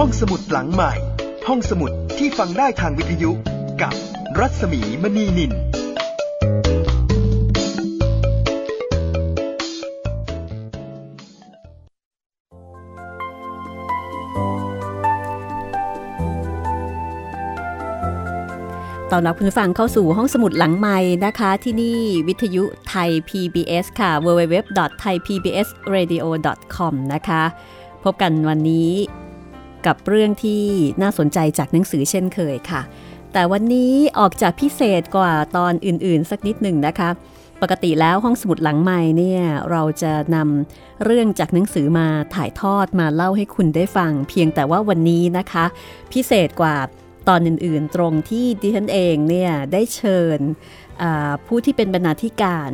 ห้องสมุดหลังใหม่ ห้องสมุดที่ฟังได้ทางวิทยุกับรัศมีมณีนิน ตอนรับคุณฟังเข้าสู่ห้องสมุดหลังใหม่นะคะ ที่นี่วิทยุไทย PBS ค่ะ www.thaipbsradio.com นะคะ พบกันวันนี้ กับเรื่องที่น่าสนใจจากหนังสือเช่นเคยค่ะ แต่วันนี้ออกจากพิเศษกว่าตอนอื่นๆ สักนิดหนึ่งนะคะ ปกติแล้วห้องสมุดหลังใหม่เนี่ยเราจะนำเรื่องจากหนังสือมาถ่ายทอดมาเล่าให้คุณได้ฟัง เพียงแต่ว่าวันนี้นะคะ พิเศษกว่าตอนอื่นๆ ตรงที่ดิฉันเองเนี่ยได้เชิญผู้ที่เป็นบรรณาธิการ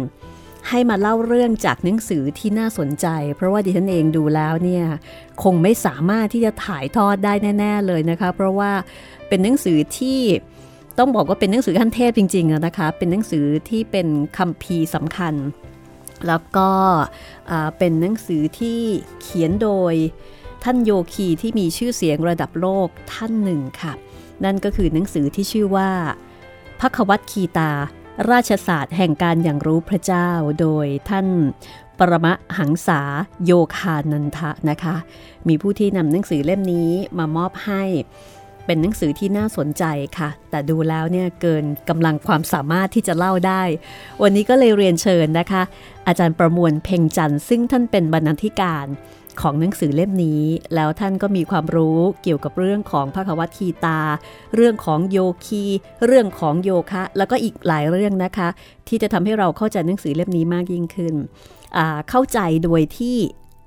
ให้มาเล่าเรื่องจากหนังสือที่น่าสนใจ เพราะว่าดิฉันเองดูแล้วเนี่ยคงไม่สามารถที่จะถ่ายทอดได้แน่ ๆเลยนะคะ เพราะว่าเป็นหนังสือที่ต้องบอกว่าเป็นหนังสือขั้นเทพจริงๆนะคะ เป็นหนังสือที่เป็นคัมภีร์สำคัญ แล้วก็เป็นหนังสือที่เขียนโดยท่านโยคีที่มีชื่อเสียงระดับโลกท่านหนึ่งค่ะ นั่นก็คือหนังสือที่ชื่อว่าพระควัตคีตา ราชศาสตร์แห่งการอย่างรู้พระเจ้าโดยท่านปรมะหังษาโยคานันทะนะคะ มีผู้ที่นำหนังสือเล่มนี้มามอบให้เป็นหนังสือที่น่าสนใจค่ะ แต่ดูแล้วเนี่ยเกินกำลังความสามารถที่จะเล่าได้ วันนี้ก็เลยเรียนเชิญนะคะ อาจารย์ประมวลเพ่งจันทร์ซึ่งท่านเป็นบรรณาธิการ ของหนังสือเล่มนี้ แล้วท่านก็มีความรู้เกี่ยวกับเรื่องของพระควัตคีตา เรื่องของโยคี เรื่องของโยคะ แล้วก็อีกหลายเรื่องนะคะ ที่จะทำให้เราเข้าใจหนังสือเล่มนี้มากยิ่งขึ้น เข้าใจโดยที่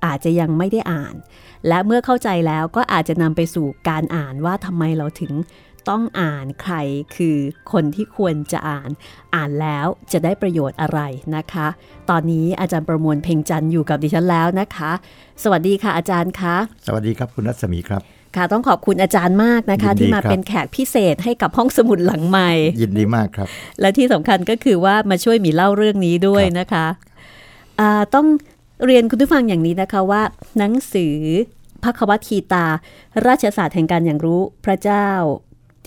อาจจะยังไม่ได้อ่าน และเมื่อเข้าใจแล้วก็อาจจะนำไปสู่การอ่านว่าทำไมเราถึง ต้องอ่านใครคือคนที่ควรจะอ่าน อ่านแล้วจะได้ประโยชน์อะไรนะคะ ตอนนี้อาจารย์ประมวลเพ่งจันอยู่กับดิฉันแล้วนะคะ สวัสดีค่ะอาจารย์คะสวัสดีครับคุณรัศมีครับค่ะ ต้องขอบคุณอาจารย์มากนะคะ ที่มาเป็นแขกพิเศษให้กับห้องสมุดหลังใหม่ ยินดีมากครับ และที่สำคัญก็คือว่ามาช่วยมีเล่าเรื่องนี้ด้วยนะคะะต้องเรียนคุณผู้ฟังอย่างนี้นะคะว่า หนังสือพระควัตคีตา ราชศาสตร์แห่งการอย่างรู้พระเจ้า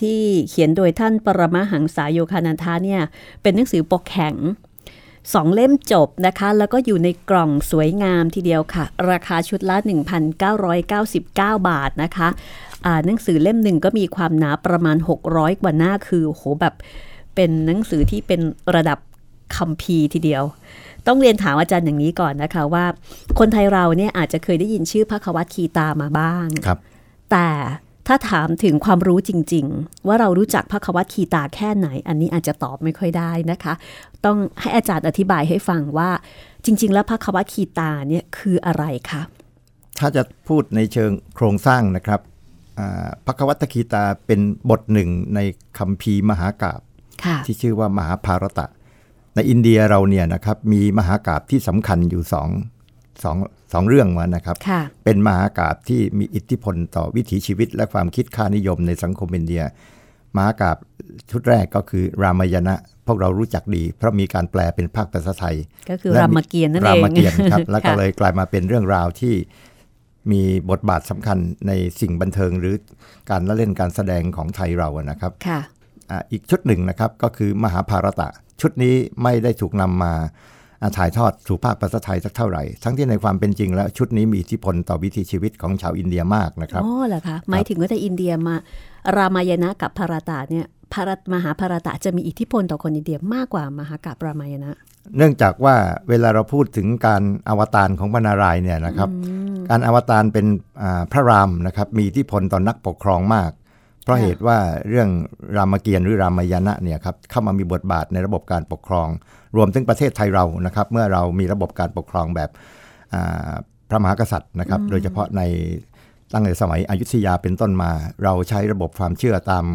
ที่เขียนโดยท่านปรมาหังสายโยคานันทาเนี่ยเป็นหนังสือปกแข็งสองเล่มจบนะคะ แล้วก็อยู่ในกล่องสวยงามทีเดียวค่ะ ราคาชุดละ 1,999 บาทนะคะหนังสือเล่มหนึ่งก็มีความหนาประมาณ 600 กว่าหน้าคือโหแบบเป็นหนังสือที่เป็นระดับคัมภีร์ทีเดียว ต้องเรียนถามอาจารย์อย่างนี้ก่อนนะคะว่า คนไทยเราเนี่ยอาจจะเคยได้ยินชื่อพระควัตคีตามาบ้างครับแต่ ถ้าถามถึงความรู้จริง ๆ ว่าเรารู้จักพระควัตคีตาแค่ไหน อันนี้อาจจะตอบไม่ค่อยได้นะคะ ต้องให้อาจารย์อธิบายให้ฟังว่า จริง ๆ แล้วพระควัตคีตาเนี่ยคืออะไรคะถ้าจะพูดในเชิงโครงสร้างนะครับพระควัตคีตาเป็นบทหนึ่งในคัมภีร์มหากาบที่ชื่อว่ามหาภารตะ ในอินเดียเราเนี่ยนะครับมีมหากาบที่สำคัญอยู่สองสอง สองเรื่องมานะครับ เป็นมหากาบที่มีอิทธิพลต่อวิถีชีวิตและความคิดค่านิยมในสังคมอินเดีย มหากาบชุดแรกก็คือรามายณะพวกเรารู้จักดี เพราะมีการแปลเป็นภาคภาษาไทย ก็คือรามเกียรตินั่นเองรามเกียรติครับ แล้วก็เลยกลายมาเป็นเรื่องราวที่มีบทบาทสำคัญในสิ่งบันเทิงหรือการละเล่นการแสดงของไทยเรานะครับค่ะอีกชุดหนึ่งนะครับก็คือมหาภารตะ ชุดนี้ไม่ได้ถูกนำมา ถ่ายทอดสู่ภาคภาษาไทยสักเท่าไหร่ ทั้งที่ในความเป็นจริงแล้วชุดนี้มีอิทธิพลต่อวิถีชีวิตของชาวอินเดียมากนะครับอ๋อเหรอคะหมายถึงว่าแต่อินเดียมา รามายณะกับพารตาเนี่ยพารมหาพารตะจะมีอิทธิพลต่อคนอินเดียมากกว่ามหากาบรามายณะ เนื่องจากว่าเวลาเราพูดถึงการอวตารของบรรณารายเนี่ยนะครับ การอวตารเป็นพระรามนะครับมีอิทธิพลต่อนนักปกครองมากพราะเหตุว่าเรื่องรามเกียรติ์หรือรามายณะเนี่ยครับเข้ามามีบทบาทในระบบการปกครอง รวมถึงประเทศไทยเรานะครับ เมื่อเรามีระบบการปกครองแบบพระมหากษัตริย์นะครับ โดยเฉพาะในตั้งแต่สมัยอยุธยาเป็นต้นมา เราใช้ระบบความเชื่อตาม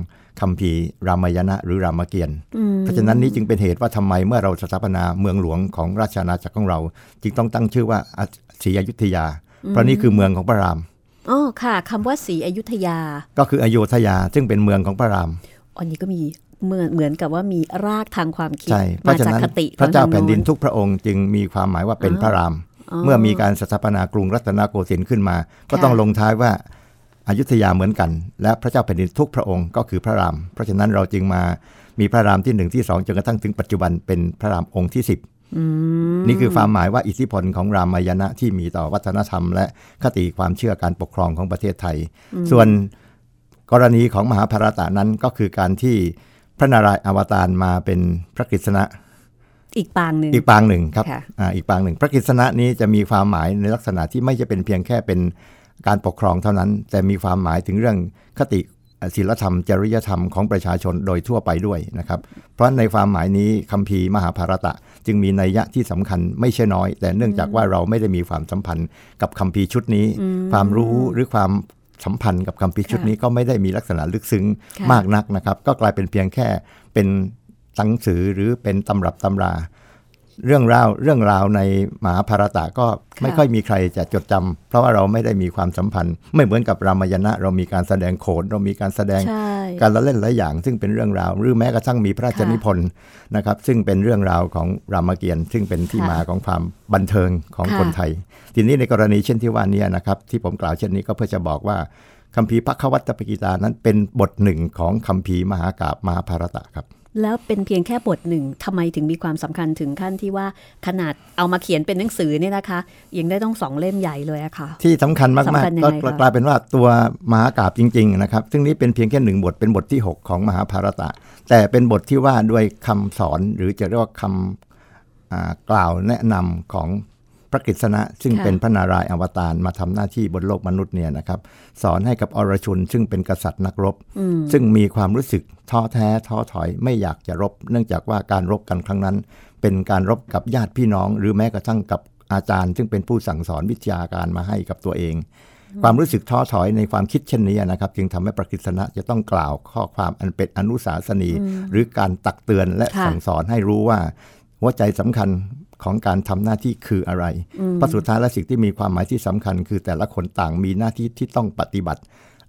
คำพีรามายณะหรือรามเกียรติ์เพราะฉะนั้นนี้จึงเป็นเหตุว่าทำไมเมื่อเราสถาปนาเมืองหลวงของราชอาณาจักรของเรา จึงต้องตั้งชื่อว่าศรีอยุธยา เพราะนี่คือเมืองของพระรามอ๋อค่ะคำว่าศรีอยุธยา ก็คืออโยธยาซึ่งเป็นเมืองของพระรามอันนี้ก็มี เหมือนเหมือนกับว่ามีรากทางความคิดมาจากคติพระเจ้าแผ่นดินทุกพระองค์จึงมีความหมายว่าเป็นพระราม เมื่อมีการสถาปนากรุงรัตนโกสินทร์ขึ้นมา ก็ต้องลงท้ายว่าอยุธยาเหมือนกัน และพระเจ้าแผ่นดินทุกพระองค์ก็คือพระราม เพราะฉะนั้นเราจึงมามีพระรามที่หนึ่งที่สองจนกระทั่งถึงปัจจุบันเป็นพระรามองค์ที่สิบนี่คือความหมายว่าอิทธิพลของรามายณะที่มีต่อวัฒนธรรม และคติความเชื่อการปกครองของประเทศไทย ส่วนกรณีของมหาภารตะนั้นก็คือการที่ พระนารายณ์อวตารมาเป็นพระกฤษณะ อีกปางหนึ่งอีกปางหนึ่งครับค่ะอ่าอีกปางหนึ่ง พระกฤษณะนี้จะมีความหมายในลักษณะที่ไม่จะเป็นเพียงแค่เป็นการปกครองเท่านั้น แต่มีความหมายถึงเรื่องคติศีลธรรม จริยธรรมของประชาชนโดยทั่วไปด้วยนะครับ เพราะในความหมายนี้คัมภีร์มหาภารตะ จึงมีนัยยะที่สำคัญไม่ใช่น้อย แต่เนื่องจากว่าเราไม่ได้มีความสัมพันธ์กับคัมภีร์ชุดนี้ ความรู้หรือความ สัมพันธ์กับคัมภีร์ชุดนี้ก็ไม่ได้มีลักษณะลึกซึ้งค่ะมากนักนะครับ ก็กลายเป็นเพียงแค่เป็นหนังสือหรือเป็นตำรับตำรา เรื่องราวเรื่องราวในมหาภารตะก็ไม่ค่อยมีใครจะจดจำเพราะว่าเราไม่ได้มีความสัมพันธ์ ไม่เหมือนกับรามายณะ เรามีการแสดงโขนเรามีการแสดงใช่การละเล่นหลายอย่าง ซึ่งเป็นเรื่องราว หรือแม้กระทั่งมีพระราชค่ะนิพนธ์นะครับ ซึ่งเป็นเรื่องราวของรามเกียรติ์ซึ่งเป็นที่ค่ะมาของความบันเทิงของค่ะคนไทย ทีนี้ในกรณีเช่นที่ว่านี้นะครับ ที่ผมกล่าวเช่นนี้ก็เพื่อจะบอกว่าคัมภีร์พระควัตตปกิตานั้นเป็นบทหนึ่งของคัมภีร์มหากาบมหาภารตะครับ แล้วเป็นเพียงแค่บทหนึ่งทำไมถึงมีความสำคัญถึงขั้นที่ว่าขนาดเอามาเขียนเป็นหนังสือเนี่ยนะคะ ยังได้ต้องสองเล่มใหญ่เลยอะค่ะ ที่สำคัญมากสำคัญยังๆก็ไงคะกลายเป็นว่าตัวมหากาบจริง ๆ นะครับ ซึ่งนี้เป็นเพียงแค่หนึ่งบทเป็นบทที่ 6 ของมหาภารตะ แต่เป็นบทที่ว่าด้วยคำสอนหรือจะเรียกว่าคำอ่ากล่าวแนะนำของพ ระกฤษณะซึ่งค่ะเป็นพระนารายณ์อวตารมาทำหน้าที่บนโลกมนุษย์เนี่ยนะครับสอนให้กับอรชุนซึ่งเป็นกษัตริย์นักรบ ซึ่งมีความรู้สึกท้อแท้ท้อถอยไม่อยากจะรบ เนื่องจากว่าการรบกันครั้งนั้น เป็นการรบกับญาติพี่น้อง หรือแม้กระทั่งกับอาจารย์ ซึ่งเป็นผู้สั่งสอนวิทยาการมาให้กับตัวเอง ความรู้สึกท้อถอยในความคิดเช่นนี้นะครับ จึงทำให้ประกิษณะจะต้องกล่าวข้อความอันเป็นอนุสาสนี หรือการตักเตือนและค่ะสั่งสอนให้รู้ว่าหัวใจสำคัญ ของการทำหน้าที่คืออะไรเพราะสุดท้ายและสิ่งที่มีความหมายที่สำคัญ คือแต่ละคนต่างมีหน้าที่ที่ต้องปฏิบัติ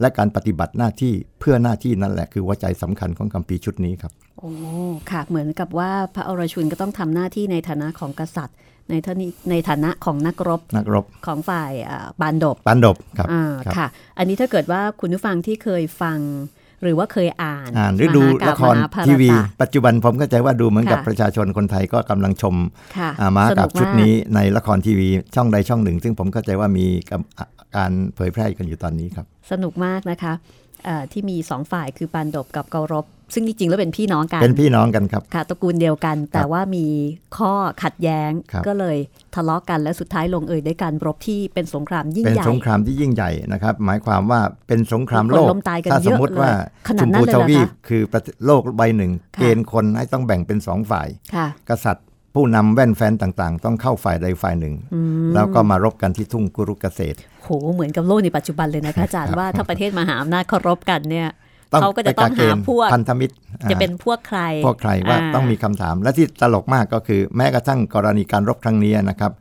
และการปฏิบัติหน้าที่เพื่อหน้าที่นั่นแหละคือหัวใจสำคัญของคัมภีร์ชุดนี้ครับโอ้ค่ะเหมือนกับว่าพระอรชุนก็ต้องทำหน้าที่ในฐานะของกษัตริย์ในท่านี้ในฐานะของนักรบนักรบของฝ่ายอ่าบานดบปันดบครับอ่าครับค่ะ อันนี้ถ้าเกิดว่าคุณผู้ฟังที่เคยฟัง หรือว่าเคยอ่าน อ่านหรือดูมหากาละพครมหาภารทีวีตะปัจจุบันผมเข้าใจว่าดูเหมือนกับค่ะประชาชนคนไทยก็กำลังชมค่ะอ่ามหากาบสกชุดมากนี้ในละครทีวีช่องใดช่องหนึ่ง ซึ่งผมเข้าใจว่ามีกับอะการเผยแพร่กันอยู่ตอนนี้ครับ สนุกมากนะคะเอ่อที่มีสองฝ่ายคือปานดบกับเการบ ซึ่งจริงๆแล้วเป็นพี่น้องกัน เป็นพี่น้องกันครับ ค่ะตระกูลเดียวกัน แต่ว่ามีข้อขัดแย้งครับก็เลยทะเลาะกันและสุดท้ายลงเอยด้วยการรบที่เป็นสงครามยิ่งเป็นใหญ่สงครามที่ยิ่งใหญ่นะครับ หมายความว่าเป็นสงครามโลคนกล้มตายกันถ้าสมมติเยอะเลยว่าขนาชดมนั้นพูเลยทเหรอวีปคะคือประเทศโลกใบหนึ่งค่ะเกณฑ์คนให้ต้องแบ่งเป็นสองฝ่ายค่ะกษัตริย์ผู้นำแว่นแฟนต่างๆ ต้องเข้าฝ่ายใดฝ่ายหนึ่ง แล้วก็มารบกันที่ทุ่งกุรุกเกษตรโหเหมือนกับโลกในปัจจุบันเลยนะคะอาจารย์ว่าถ้าประเทศมหาอำนาจเคารพกันเนี่ยต้อง เขาก็จะต้องไปกเกหาณฑ์พวกพันธมิตรจะเป็นพวกใคร พวกใครว่าอ่ต้องมีคำถาม และที่ตลกมากก็คือ แม้กระทั่งกรณีการรบครั้งนี้นะครับ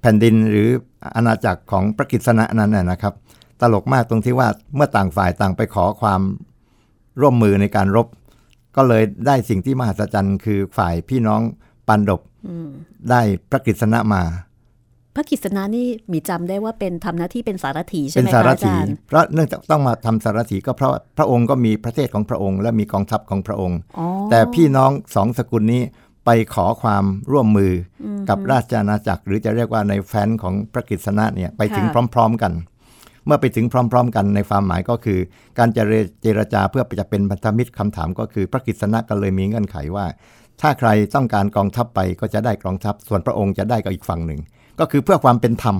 แผ่นดินหรืออาณาจักรของพระกฤษณะนั้นนะนะครับ ตลกมากตรงที่ว่าเมื่อต่างฝ่ายต่างไปขอความร่วมมือในการรบ ก็เลยได้สิ่งที่มหัศจรรย์ คือฝ่ายพี่น้องปันดบได้พระกฤษณะมา พระกฤษณะนี่มีจำได้ว่าเป็นทำหน้าที่เป็นสารถีใช่เป็นไหมสาคะรอาถีจารย์เพราะเนื่องจากต้องมาทำสารถีก็เพราะพระองค์ก็มีประเทศของพระองค์ และมีกองทัพของพระองค์อ๋อแต่พี่น้องสองสกุลนี้ไปขอความร่วมมืออกับราชอาณาจักร หรือจะเรียกว่าในแฟนของพระกฤษณะเนี่ยไปถึงพร้อม ๆกัน เมื่อไปถึงพร้อม ๆ กันในความหมายก็คือ การจะเจรจาเพื่อจะเป็นพันธมิตรคำถามก็คือพระกฤษณะก็เลยมีเงื่อนไขว่าถ้าใครต้องการกองทัพไปก็จะได้กองทัพ ส่วนพระองค์จะได้กับอีกฝั่งหนึ่ง ก็คือเพื่อความเป็นธรรม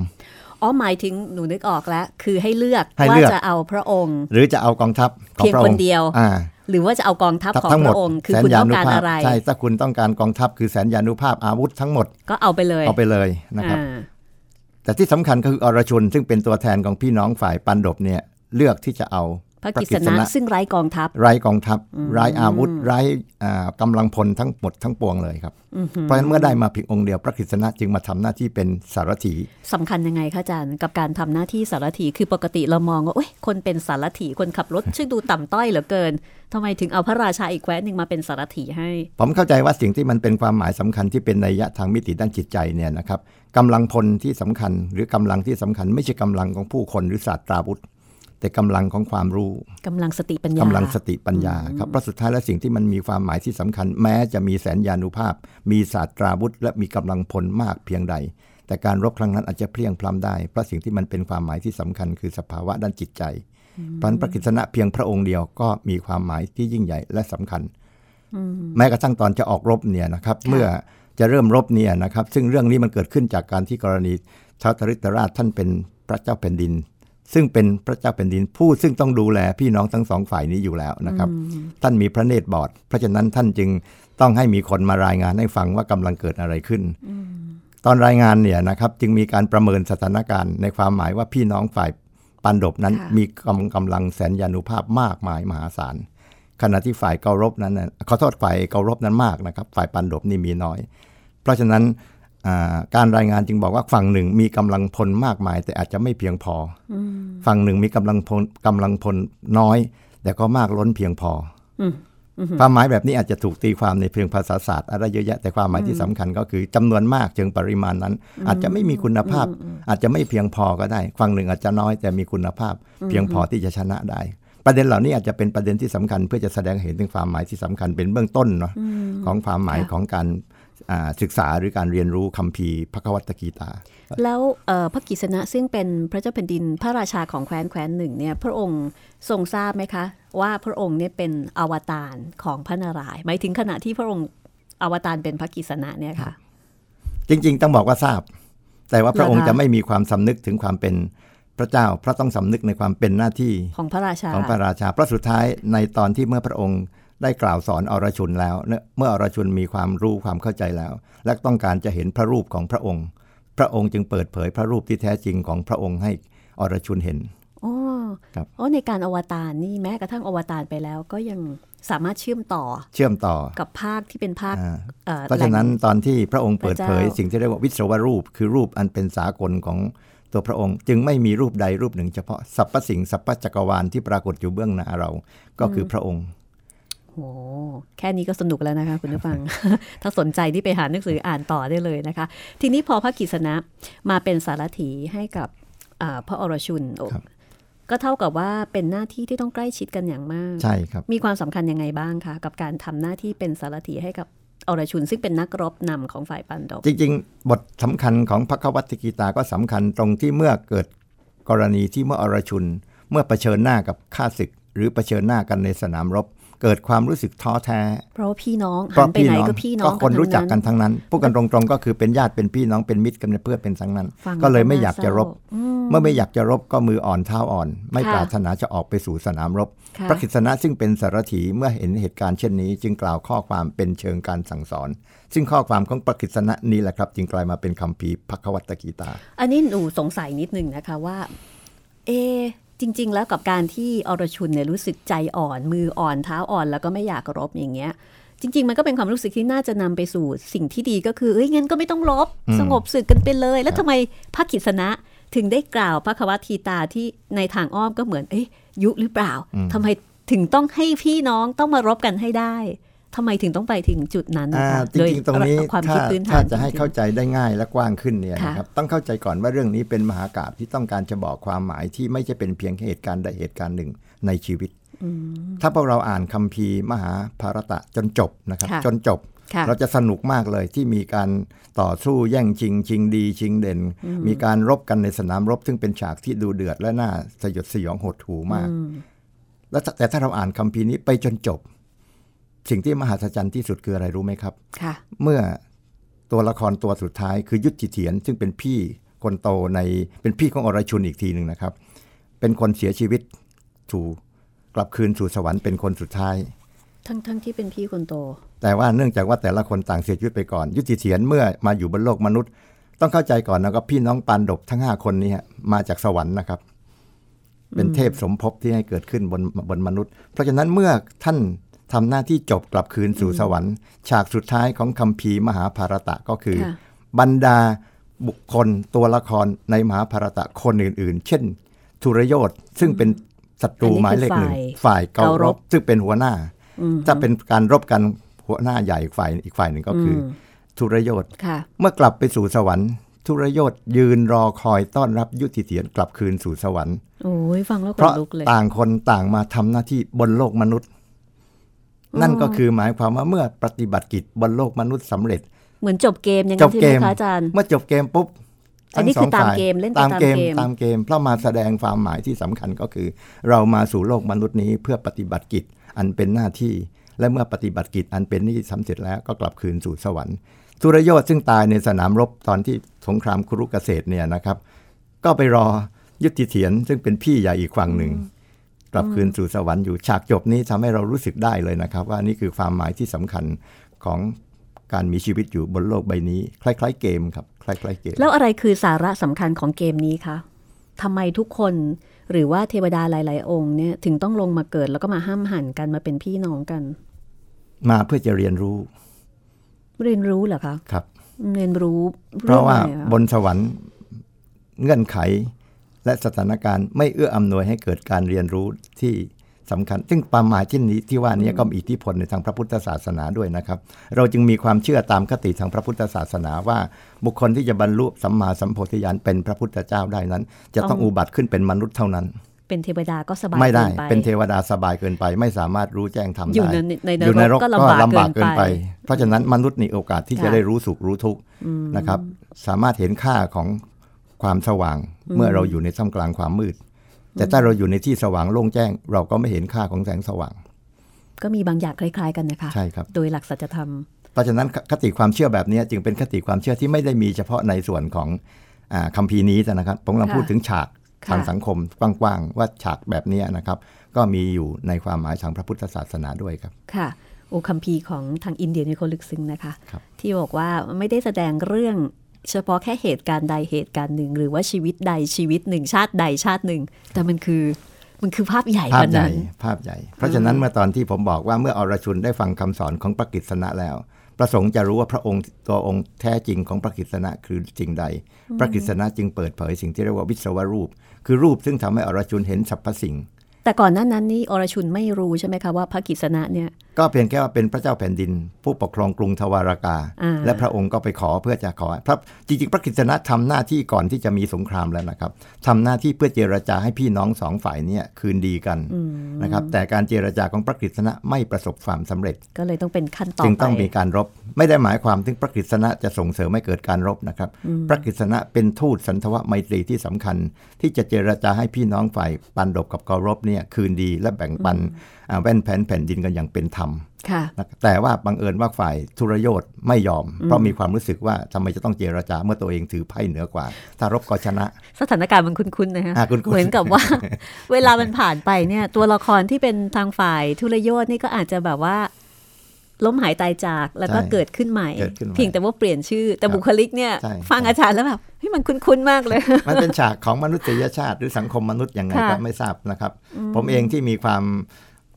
อ๋อหมายถึงหนูนึกออกแล้ว คือให้เลือกให้ว่าเลือกจะเอาพระองค์ หรือจะเอากองทัพของเพียงพระคอนงค์เดียวอ่าหรือว่าจะเอากองทัพของทั้งหพมดระองค์ คือแสนคุณยาต้องนุการภาพอะไรใช่ถ้าคุณต้องการกองทัพคือแสนยานุภาพอาวุธทั้งหมด ก็เอาไปเลยเอาไปเลยนะครับอ่าแต่ที่สำคัญก็คืออรชุนซึ่งเป็นตัวแทนของพี่น้องฝ่ายปันดบเนี่ยเลือกที่จะเอา พระกฤษณะซึ่งไร้กองทัพ ไร้กองทัพ ไร้อาวุธ ไร้อ่ากำลังพลทั้งหมดทั้งปวงเลยครับ เพราะฉะนั้นเมื่อได้มาเพียงองค์เดียวพระกฤษณะจึงมาทำหน้าที่เป็นสารถีสำคัญยังไงคะอาจารย์กับการทำหน้าที่สารถีคือปกติเรามองว่าโอ้ยคนเป็นสารถีคนขับรถชื่อดูต่ำต้อยเหลือเกินทำไมถึงเอาพระราชาอีกแคว้นหนึ่งมาเป็นสารถีให้ ผมเข้าใจว่าสิ่งที่มันเป็นความหมายสำคัญที่เป็นนัยยะทางมิติด้านจิตใจเนี่ยนะครับกำลังพลที่สำคัญหรือกำลังที่สำคัญ ไม่ใช่กำลังของผู้คนหรือศาสตราวุธ แต่กำลังของความรู้กำลังสติปัญญากำลังสติปัญญาครับเพราะสุดท้ายแล้วสิ่งที่มันมีความหมายที่สำคัญ แม้จะมีแสนยานุภาพ มีศาสตราวุธ และมีกำลังพลมากเพียงใด แต่การรบครั้งนั้นอาจจะเพลียงพล้ำได้ เพราะสิ่งที่มันเป็นความหมายที่สำคัญคือสภาวะด้านจิตใจเพราะฉะนั้นพระกฤษณะเพียงพระองค์เดียวก็มีความหมายที่ยิ่งใหญ่และสำคัญแม้กระทั่งตอนจะออกรบเนี่ยนะครับ เมื่อจะเริ่มรบเนี่ยนะครับ ซึ่งเรื่องนี้มันเกิดขึ้นจากการที่กรณีท้าวทริตราชท่านเป็นพระเจ้าแผ่นดิน ซึ่งเป็นพระเจ้าแผ่นดินผู้ซึ่งต้องดูแลพี่น้องทั้งสองฝ่ายนี้อยู่แล้วนะครับ ท่านมีพระเนตรบอด เพราะฉะนั้นท่านจึงต้องให้มีคนมารายงานให้ฟังว่ากำลังเกิดอะไรขึ้น ตอนรายงานเนี่ยนะครับจึงมีการประเมินสถานการณ์ในความหมายว่าพี่น้องฝ่ายปันดบนั้นค่ะมีกำกำลังแสนยานุภาพมากมายมหาศาลขณะที่ฝ่ายเการบนั้นน่ะขอโทษฝ่ายเการบนั้นมากนะครับ ฝ่ายปันดบนี่มีน้อย เพราะฉะนั้นอ่า การรายงานจึงบอกว่าฝั่งหนึ่งมีกำลังพลมากมาย แต่อาจจะไม่เพียงพออฝั่งหนึ่งมีกำลังพลกำลังพลน้อย แต่ก็มากล้นเพียงพออความหมายแบบนี้อาจจะถูกตีความในเพียงภาษาศาสตร์อะไรเยอะแยะแต่ความหมายที่สำคัญก็คือจำนวนมากเชิงปริมาณนั้น อาจจะไม่มีคุณภาพ อาจจะไม่เพียงพอก็ได้ฝั่งหนึ่งอาจจะน้อยแต่มีคุณภาพ เพียงพอที่จะชนะได้ ประเด็นเหล่านี้อาจจะเป็นประเด็นที่สำคัญ เพื่อจะแสดงให้เห็นถึงความหมายที่สำคัญเป็นเบื้องต้นเนาะของความหมายค่ะของการอ่า ศึกษาหรือการเรียนรู้คัมภีร์พระคัมภีกีตา แล้วเอ่อพระกิษณะซึ่งเป็นพระเจ้าแผ่นดินพระราชาของแคว้นแคว้นหนึ่งเนี่ยพระองค์ทรงทราบไหมคะ ว่าพระองค์เนี่ยเป็นอวตารของพระนารายณ์หมายถึงขณะที่พระองค์อวตารเป็นพระกิษณะเนี่ยค่ะ จริง ๆ ต้องบอกว่าทราบ แต่ว่าพระองค์เหรอคะจะไม่มีความสำนึกถึงความเป็นพระเจ้าเพราะต้องสำนึกในความเป็นหน้าที่ของพระราชาของพระราชาเพราะสุดท้ายในตอนที่เมื่อพระองค์ ได้กล่าวสอนอรชุนแล้วเนี่ยเมื่ออรชุนมีความรู้ความเข้าใจแล้ว และต้องการจะเห็นพระรูปของพระองค์ พระองค์จึงเปิดเผยพระรูปที่แท้จริงของพระองค์ให้อรชุนเห็นอ๋อครับอ๋อในการอวตารนี่แม้กระทั่งอวตารไปแล้วก็ยังสามารถเชื่อมต่อ เชื่อมต่อ กับภาคที่เป็นภาคอ่าอ่อเพราะฉะนั้นแหล่งตอนที่พระองค์เปิดเผยพระเจ้าสิ่งที่เรียกว่าวิศวรูป คือรูปอันเป็นสากลของตัวพระองค์ จึงไม่มีรูปใดรูปหนึ่งเฉพาะสรรพสิ่งสรรพจักรวาลที่ปรากฏอยู่เบื้องหน้าเรา ก็คือพระองค์ โอ้แค่นี้ก็สนุกแล้วนะคะคุณผู้ฟัง ถ้าสนใจที่ไปหาหนังสืออ่านต่อได้เลยนะคะ ทีนี้พอพระกิษณะมาเป็นสารถีให้กับอ่าพระอรชุนโอ้ครับก็เท่ากับว่าเป็นหน้าที่ที่ต้องใกล้ชิดกันอย่างมากใช่ครับมีความสำคัญยังไงบ้างคะกับการทำหน้าที่เป็นสารถีให้กับอรชุนซึ่งเป็นนักรบนำของฝ่ายปันดบจริง ๆ บทสำคัญของพระคัมภีกีตาก็สำคัญตรงที่เมื่อเกิดกรณีที่เมื่ออรชุน เมื่อเผชิญหน้ากับข้าศึก หรือเผชิญหน้ากันในสนามรบ เกิดความรู้สึกท้อแท้ เพราะว่าพี่น้องเพหัราะนไปพี่ไหนน้องก็พี่น้ก็องคนรู้จักกันทั้งทั้งนั้นพูดกันตรงๆก็คือเป็นญาติเป็นพี่น้องเป็นมิตรกันเป็นเพื่อนเป็นทั้งนั้นฟังก็เลยไม่น่อยากจะรบเศร้าอืมเมื่อไม่อยากจะรบก็มืออ่อนเท้าอ่อน ไม่ค่ะปรารถนาจะออกไปสู่สนามรบค่ะพระคริสณะซึ่งเป็นสารถีเมื่อเห็นเหตุการณ์เช่นนี้ จึงกล่าวข้อความเป็นเชิงการสั่งสอน ซึ่งข้อความของพระคริสณะนี้แหละครับ จึงกลายมาเป็นคัมภีร์พระคัมภีกีตา อันนี้หนูสงสัยนิดนึงนะคะว่า เอะ จริง ๆ แล้วกับการที่อรชุนเนี่ยรู้สึกใจอ่อนมืออ่อนเท้าอ่อน แล้วก็ไม่อยากรบอย่างเงี้ยจริง ๆ มันก็เป็นความรู้สึกที่น่าจะนำไปสู่สิ่งที่ดีก็คือเอ้ยงั้นก็ไม่ต้องรบอืมสงบศึกกันไปเลย แล้วทำไมพระกิษณะถึงได้กล่าวพระควัตทีตาที่ในทางอ้อมก็เหมือนเอ้ยยุหรือเปล่าทำไมถึงต้องให้พี่น้องต้องมารบกันให้ได้ ทำไมถึงต้องไปถึงจุดนั้นนะอ่าคะจริงๆตรงนี้โดยความถ้าคิดพื้นฐาถ้านจะให้จริงๆเข้าใจได้ง่ายและกว้างขึ้นเนี่ยค่ะนะครับต้องเข้าใจก่อนว่าเรื่องนี้เป็นมหากาพย์ที่ต้องการจะบอกความหมายที่ไม่ใช่เป็นเพียงแค่เหตุการณ์ใดเหตุการณ์หนึ่งในชีวิต ถ้าพวกเราอ่านคัมภีร์มหาภารตะจนจบนะครับค่ะจนจบค่ะเราจะสนุกมากเลยที่มีการต่อสู้แย่งชิง ชิงดี ชิงเด่น มีการรบกันในสนามรบ ซึ่งเป็นฉากที่ดูเดือดและน่าสยดสยองหดหูมาก แล้วแต่ถ้าเราอ่านคัมภีร์นี้ไปจนจบ สิ่งที่มหัศจรรย์ที่สุดคืออะไรรู้ไหมครับค่ะเมื่อตัวละครตัวสุดท้ายคือยุทธเถียน ซึ่งเป็นพี่คนโตในเป็นพี่ของอรชุนอีกทีหนึ่งนะครับ เป็นคนเสียชีวิตถูกกลับคืนสู่สวรรค์เป็นคนสุดท้าย ทั้งทั้งที่เป็นพี่คนโต แต่ว่าเนื่องจากว่าแต่ละคนต่างเสียชีวิตไปก่อน ยุทธเถียนเมื่อมาอยู่บนโลกมนุษย์ ต้องเข้าใจก่อนนะครับพี่น้องปานดบทั้งห้าคนนี้ฮะมาจากสวรรค์นะครับ เป็นเทพสมภพที่ให้เกิดขึ้นบนบนมนุษย์ เพราะฉะนั้นเมื่อท่าน ทำหน้าที่จบกลับคืนสู่สวรรค์ ฉากสุดท้ายของคัมภีร์มหาภารตะก็คือค่ะบรรดาบุคคลตัวละครในมหาภารตะคนอื่น ๆ เช่น ทุรโยธซึ่งเป็นศัตรูอันนี้หมายเลขหนึ่งคือฝ่าฝ่ายยเการเการรบบซึ่งเป็นหัวหน้าถ้าเป็นการรบกันหัวหน้าใหญ่อีกฝ่ายอีกฝ่ายหนึ่งก็คืออมทุรโยธค่ะเมื่อกลับไปสู่สวรรค์ทุรยศยืนรอคอยต้อนรับยุติเถียนกลับคืนสู่สวรรค์โอ้ยฟังแล้วขเพราะนลุกเลยต่างคนต่างมาทำหน้าที่บนโลกมนุษย์ นั่นก็คือหมายความว่าเมื่อปฏิบัติกิจบนโลกมนุษย์สำเร็จ เหมือนจบเกมอย่างจนั้นบใช่เกไหมมคะอาจารย์ เมื่อจบเกมปุ๊บอันนี้ทั้งสคือตามฝ่ยเกมเล่นไปตามตามเกมเกมตามเกม เพราะมาแสดงความหมายที่สำคัญก็คือ เรามาสู่โลกมนุษย์นี้เพื่อปฏิบัติกิจอันเป็นหน้าที่ และเมื่อปฏิบัติกิจอันเป็นนี่สำเร็จแล้วก็กลับคืนสู่สวรรค์ทุรยศซึ่งตายในสนามรบตอนที่สงครามคุรุเกษตรเนี่ยนะครับ ก็ไปรอยุติเถียนซึ่งเป็นพี่ใหญ่อีกฝั่งหนึ่ง กลับคืนสู่สวรรค์อยู่ฉากจบนี้ทำให้เรารู้สึกได้เลยนะครับ ว่านี่คือความหมายที่สำคัญของการมีชีวิตอยู่บนโลกใบนี้ คล้าย ๆ เกมครับคล้ายๆเกม แล้วอะไรคือสาระสำคัญของเกมนี้คะทำไมทุกคนหรือว่าเทวดาหลาย ๆ องค์เนี่ยถึงต้องลงมาเกิดแล้วก็มาห้ามหันกันมาเป็นพี่น้องกัน มาเพื่อจะเรียนรู้ เรียนรู้เหรอคะครับ เรียนรู้ เพราะว่าองอไคบนสวรรค์เงื่อนไข และสถานการณ์ไม่เอื้ออำนวยให้เกิดการเรียนรู้ที่สำคัญ ซึ่งความหมายที่นี้ที่ว่านี้ก็มีอิทธิพลในทางพระพุทธศาสนาด้วยนะครับ เราจึงมีความเชื่อตามคติทางพระพุทธศาสนาว่า บุคคลที่จะบรรลุสัมมาสัมโพธิญาณเป็นพระพุทธเจ้าได้นั้น จะต้องอุบัติขึ้นเป็นมนุษย์เท่านั้น เป็นเทวดาก็สบายไม่ได้กิปเป็นเทวดาสบายเกินไป ไม่สามารถรู้แจ้งทำได้ อยู่ในในนอยู่ในรรกกก็ก็ลำลำบาบากกเกิเกินนไปไป เพราะฉะนั้นมนุษย์มีโอกาสที่จะค่ะได้รู้สุขรู้ทุกข์นะครับ สามารถเห็นค่าของ ความสว่าง เมื่อเราอยู่ในท่ามกลางความมืด แต่ถ้าเราอยู่ในที่สว่างโล่งแจ้ง เราก็ไม่เห็นค่าของแสงสว่าง ก็มีบางอย่างคล้าย ๆ กันนะคะใช่ครับโดยหลักสัจธรรม เพราะฉะนั้นคติความเชื่อแบบนี้จึงเป็นคติความเชื่อที่ไม่ได้มีเฉพาะในส่วนของอาคัมภีร์นี้นะครับผมกำลังค่ะพูดถึงฉากค่ะทางสังคมกว้างๆว่าฉากแบบนี้นะครับ ก็มีอยู่ในความหมายทางพระพุทธศาสนาด้วยครับค่ะโอคัมภีร์ของทางอินเดียในคนลึกซึ้งนะคะครับที่บอกว่าไม่ได้แสดงเรื่อง เฉพาะแค่เหตุการณ์ใดเหตุการณ์หนึ่ง หรือว่าชีวิตใดชีวิตหนึ่ง ชาติใดชาติหนึ่ง แต่มันคือมันคือภาพใหญ่ภาพกว่าใหญ่นั้นภาพใหญ่ เพราะฉะนั้นเมื่อตอนที่ผมบอกว่าเมื่ออรชุนได้ฟังคำสอนของพระกิษณะแล้ว ประสงค์จะรู้ว่าพระองค์ตัวองค์แท้จริงของพระกิษณะคือสิ่งใด พระกิษณะจึงเปิดเผยสิ่งที่เรียกว่าวิศวรูป คือรูปซึ่งทำให้อรชุนเห็นสรรพสิ่ง แต่ก่อนหน้านั้นนี่อรชุนไม่รู้ใช่ไหมคะว่าพระกิษณะเนี่ย ก็เพียงแค่ว่าเป็นพระเจ้าแผ่นดิน ผู้ปกครองกรุงทวารากาอ่าและพระองค์ก็ไปขอเพื่อจะขอพระจริงๆ พระกฤษณะทำหน้าที่ก่อนที่จะมีสงครามแล้วนะครับทำหน้าที่เพื่อเจรจาให้พี่น้องสองฝ่ายเนี่ยคืนดีกันนะครับแต่การเจรจาของพระกฤษณะไม่ประสบความสำเร็จ ก็เลยต้องเป็นขั้นตอนจึงต้องไปมีการรบ ไม่ได้หมายความถึงพระกฤษณะจะส่งเสริมให้เกิดการรบนะครับพระกฤษณะเป็นทูตสันทวไมตรีที่สำคัญ ที่จะเจรจาให้พี่น้องฝ่ายปันดบกับกรบเนี่ยคืนดีและแบ่งปันอ่า แว่นแผ่นแผ่นดินกันอย่างเป็นธรรมค่ะนะแต่ว่าบังเอิญว่าฝ่ายทุรยศไม่ยอม เพราะมีความรู้สึกว่าทำไมจะต้องเจรจาเมื่อตัวเองถือไพ่เหนือกว่า ถ้ารบก็ชนะ สถานการณ์มันคุ้นๆนะฮะอ่าคุ้นๆเหมือนกับว่า เวลามันผ่านไปเนี่ย ตัวละครที่เป็นทางฝ่ายทุรยศนี่ก็อาจจะแบบว่าล้มหายตายจากแล้วก็ใช่เกิดขึ้นใหม่เกิดขึ้นใหม่ เพียงแต่ว่าเปลี่ยนชื่อ แต่ครับบุคลิกเนี่ยใช่ฟังอาจารย์แล้วแบบเฮ้ยมันคุ้นๆมากเลย มันเป็นฉากของมนุษยชาติหรือสังคมมนุษย์ยังไงค่ะก็ไม่ทราบนะครับ ผมเองที่มีความ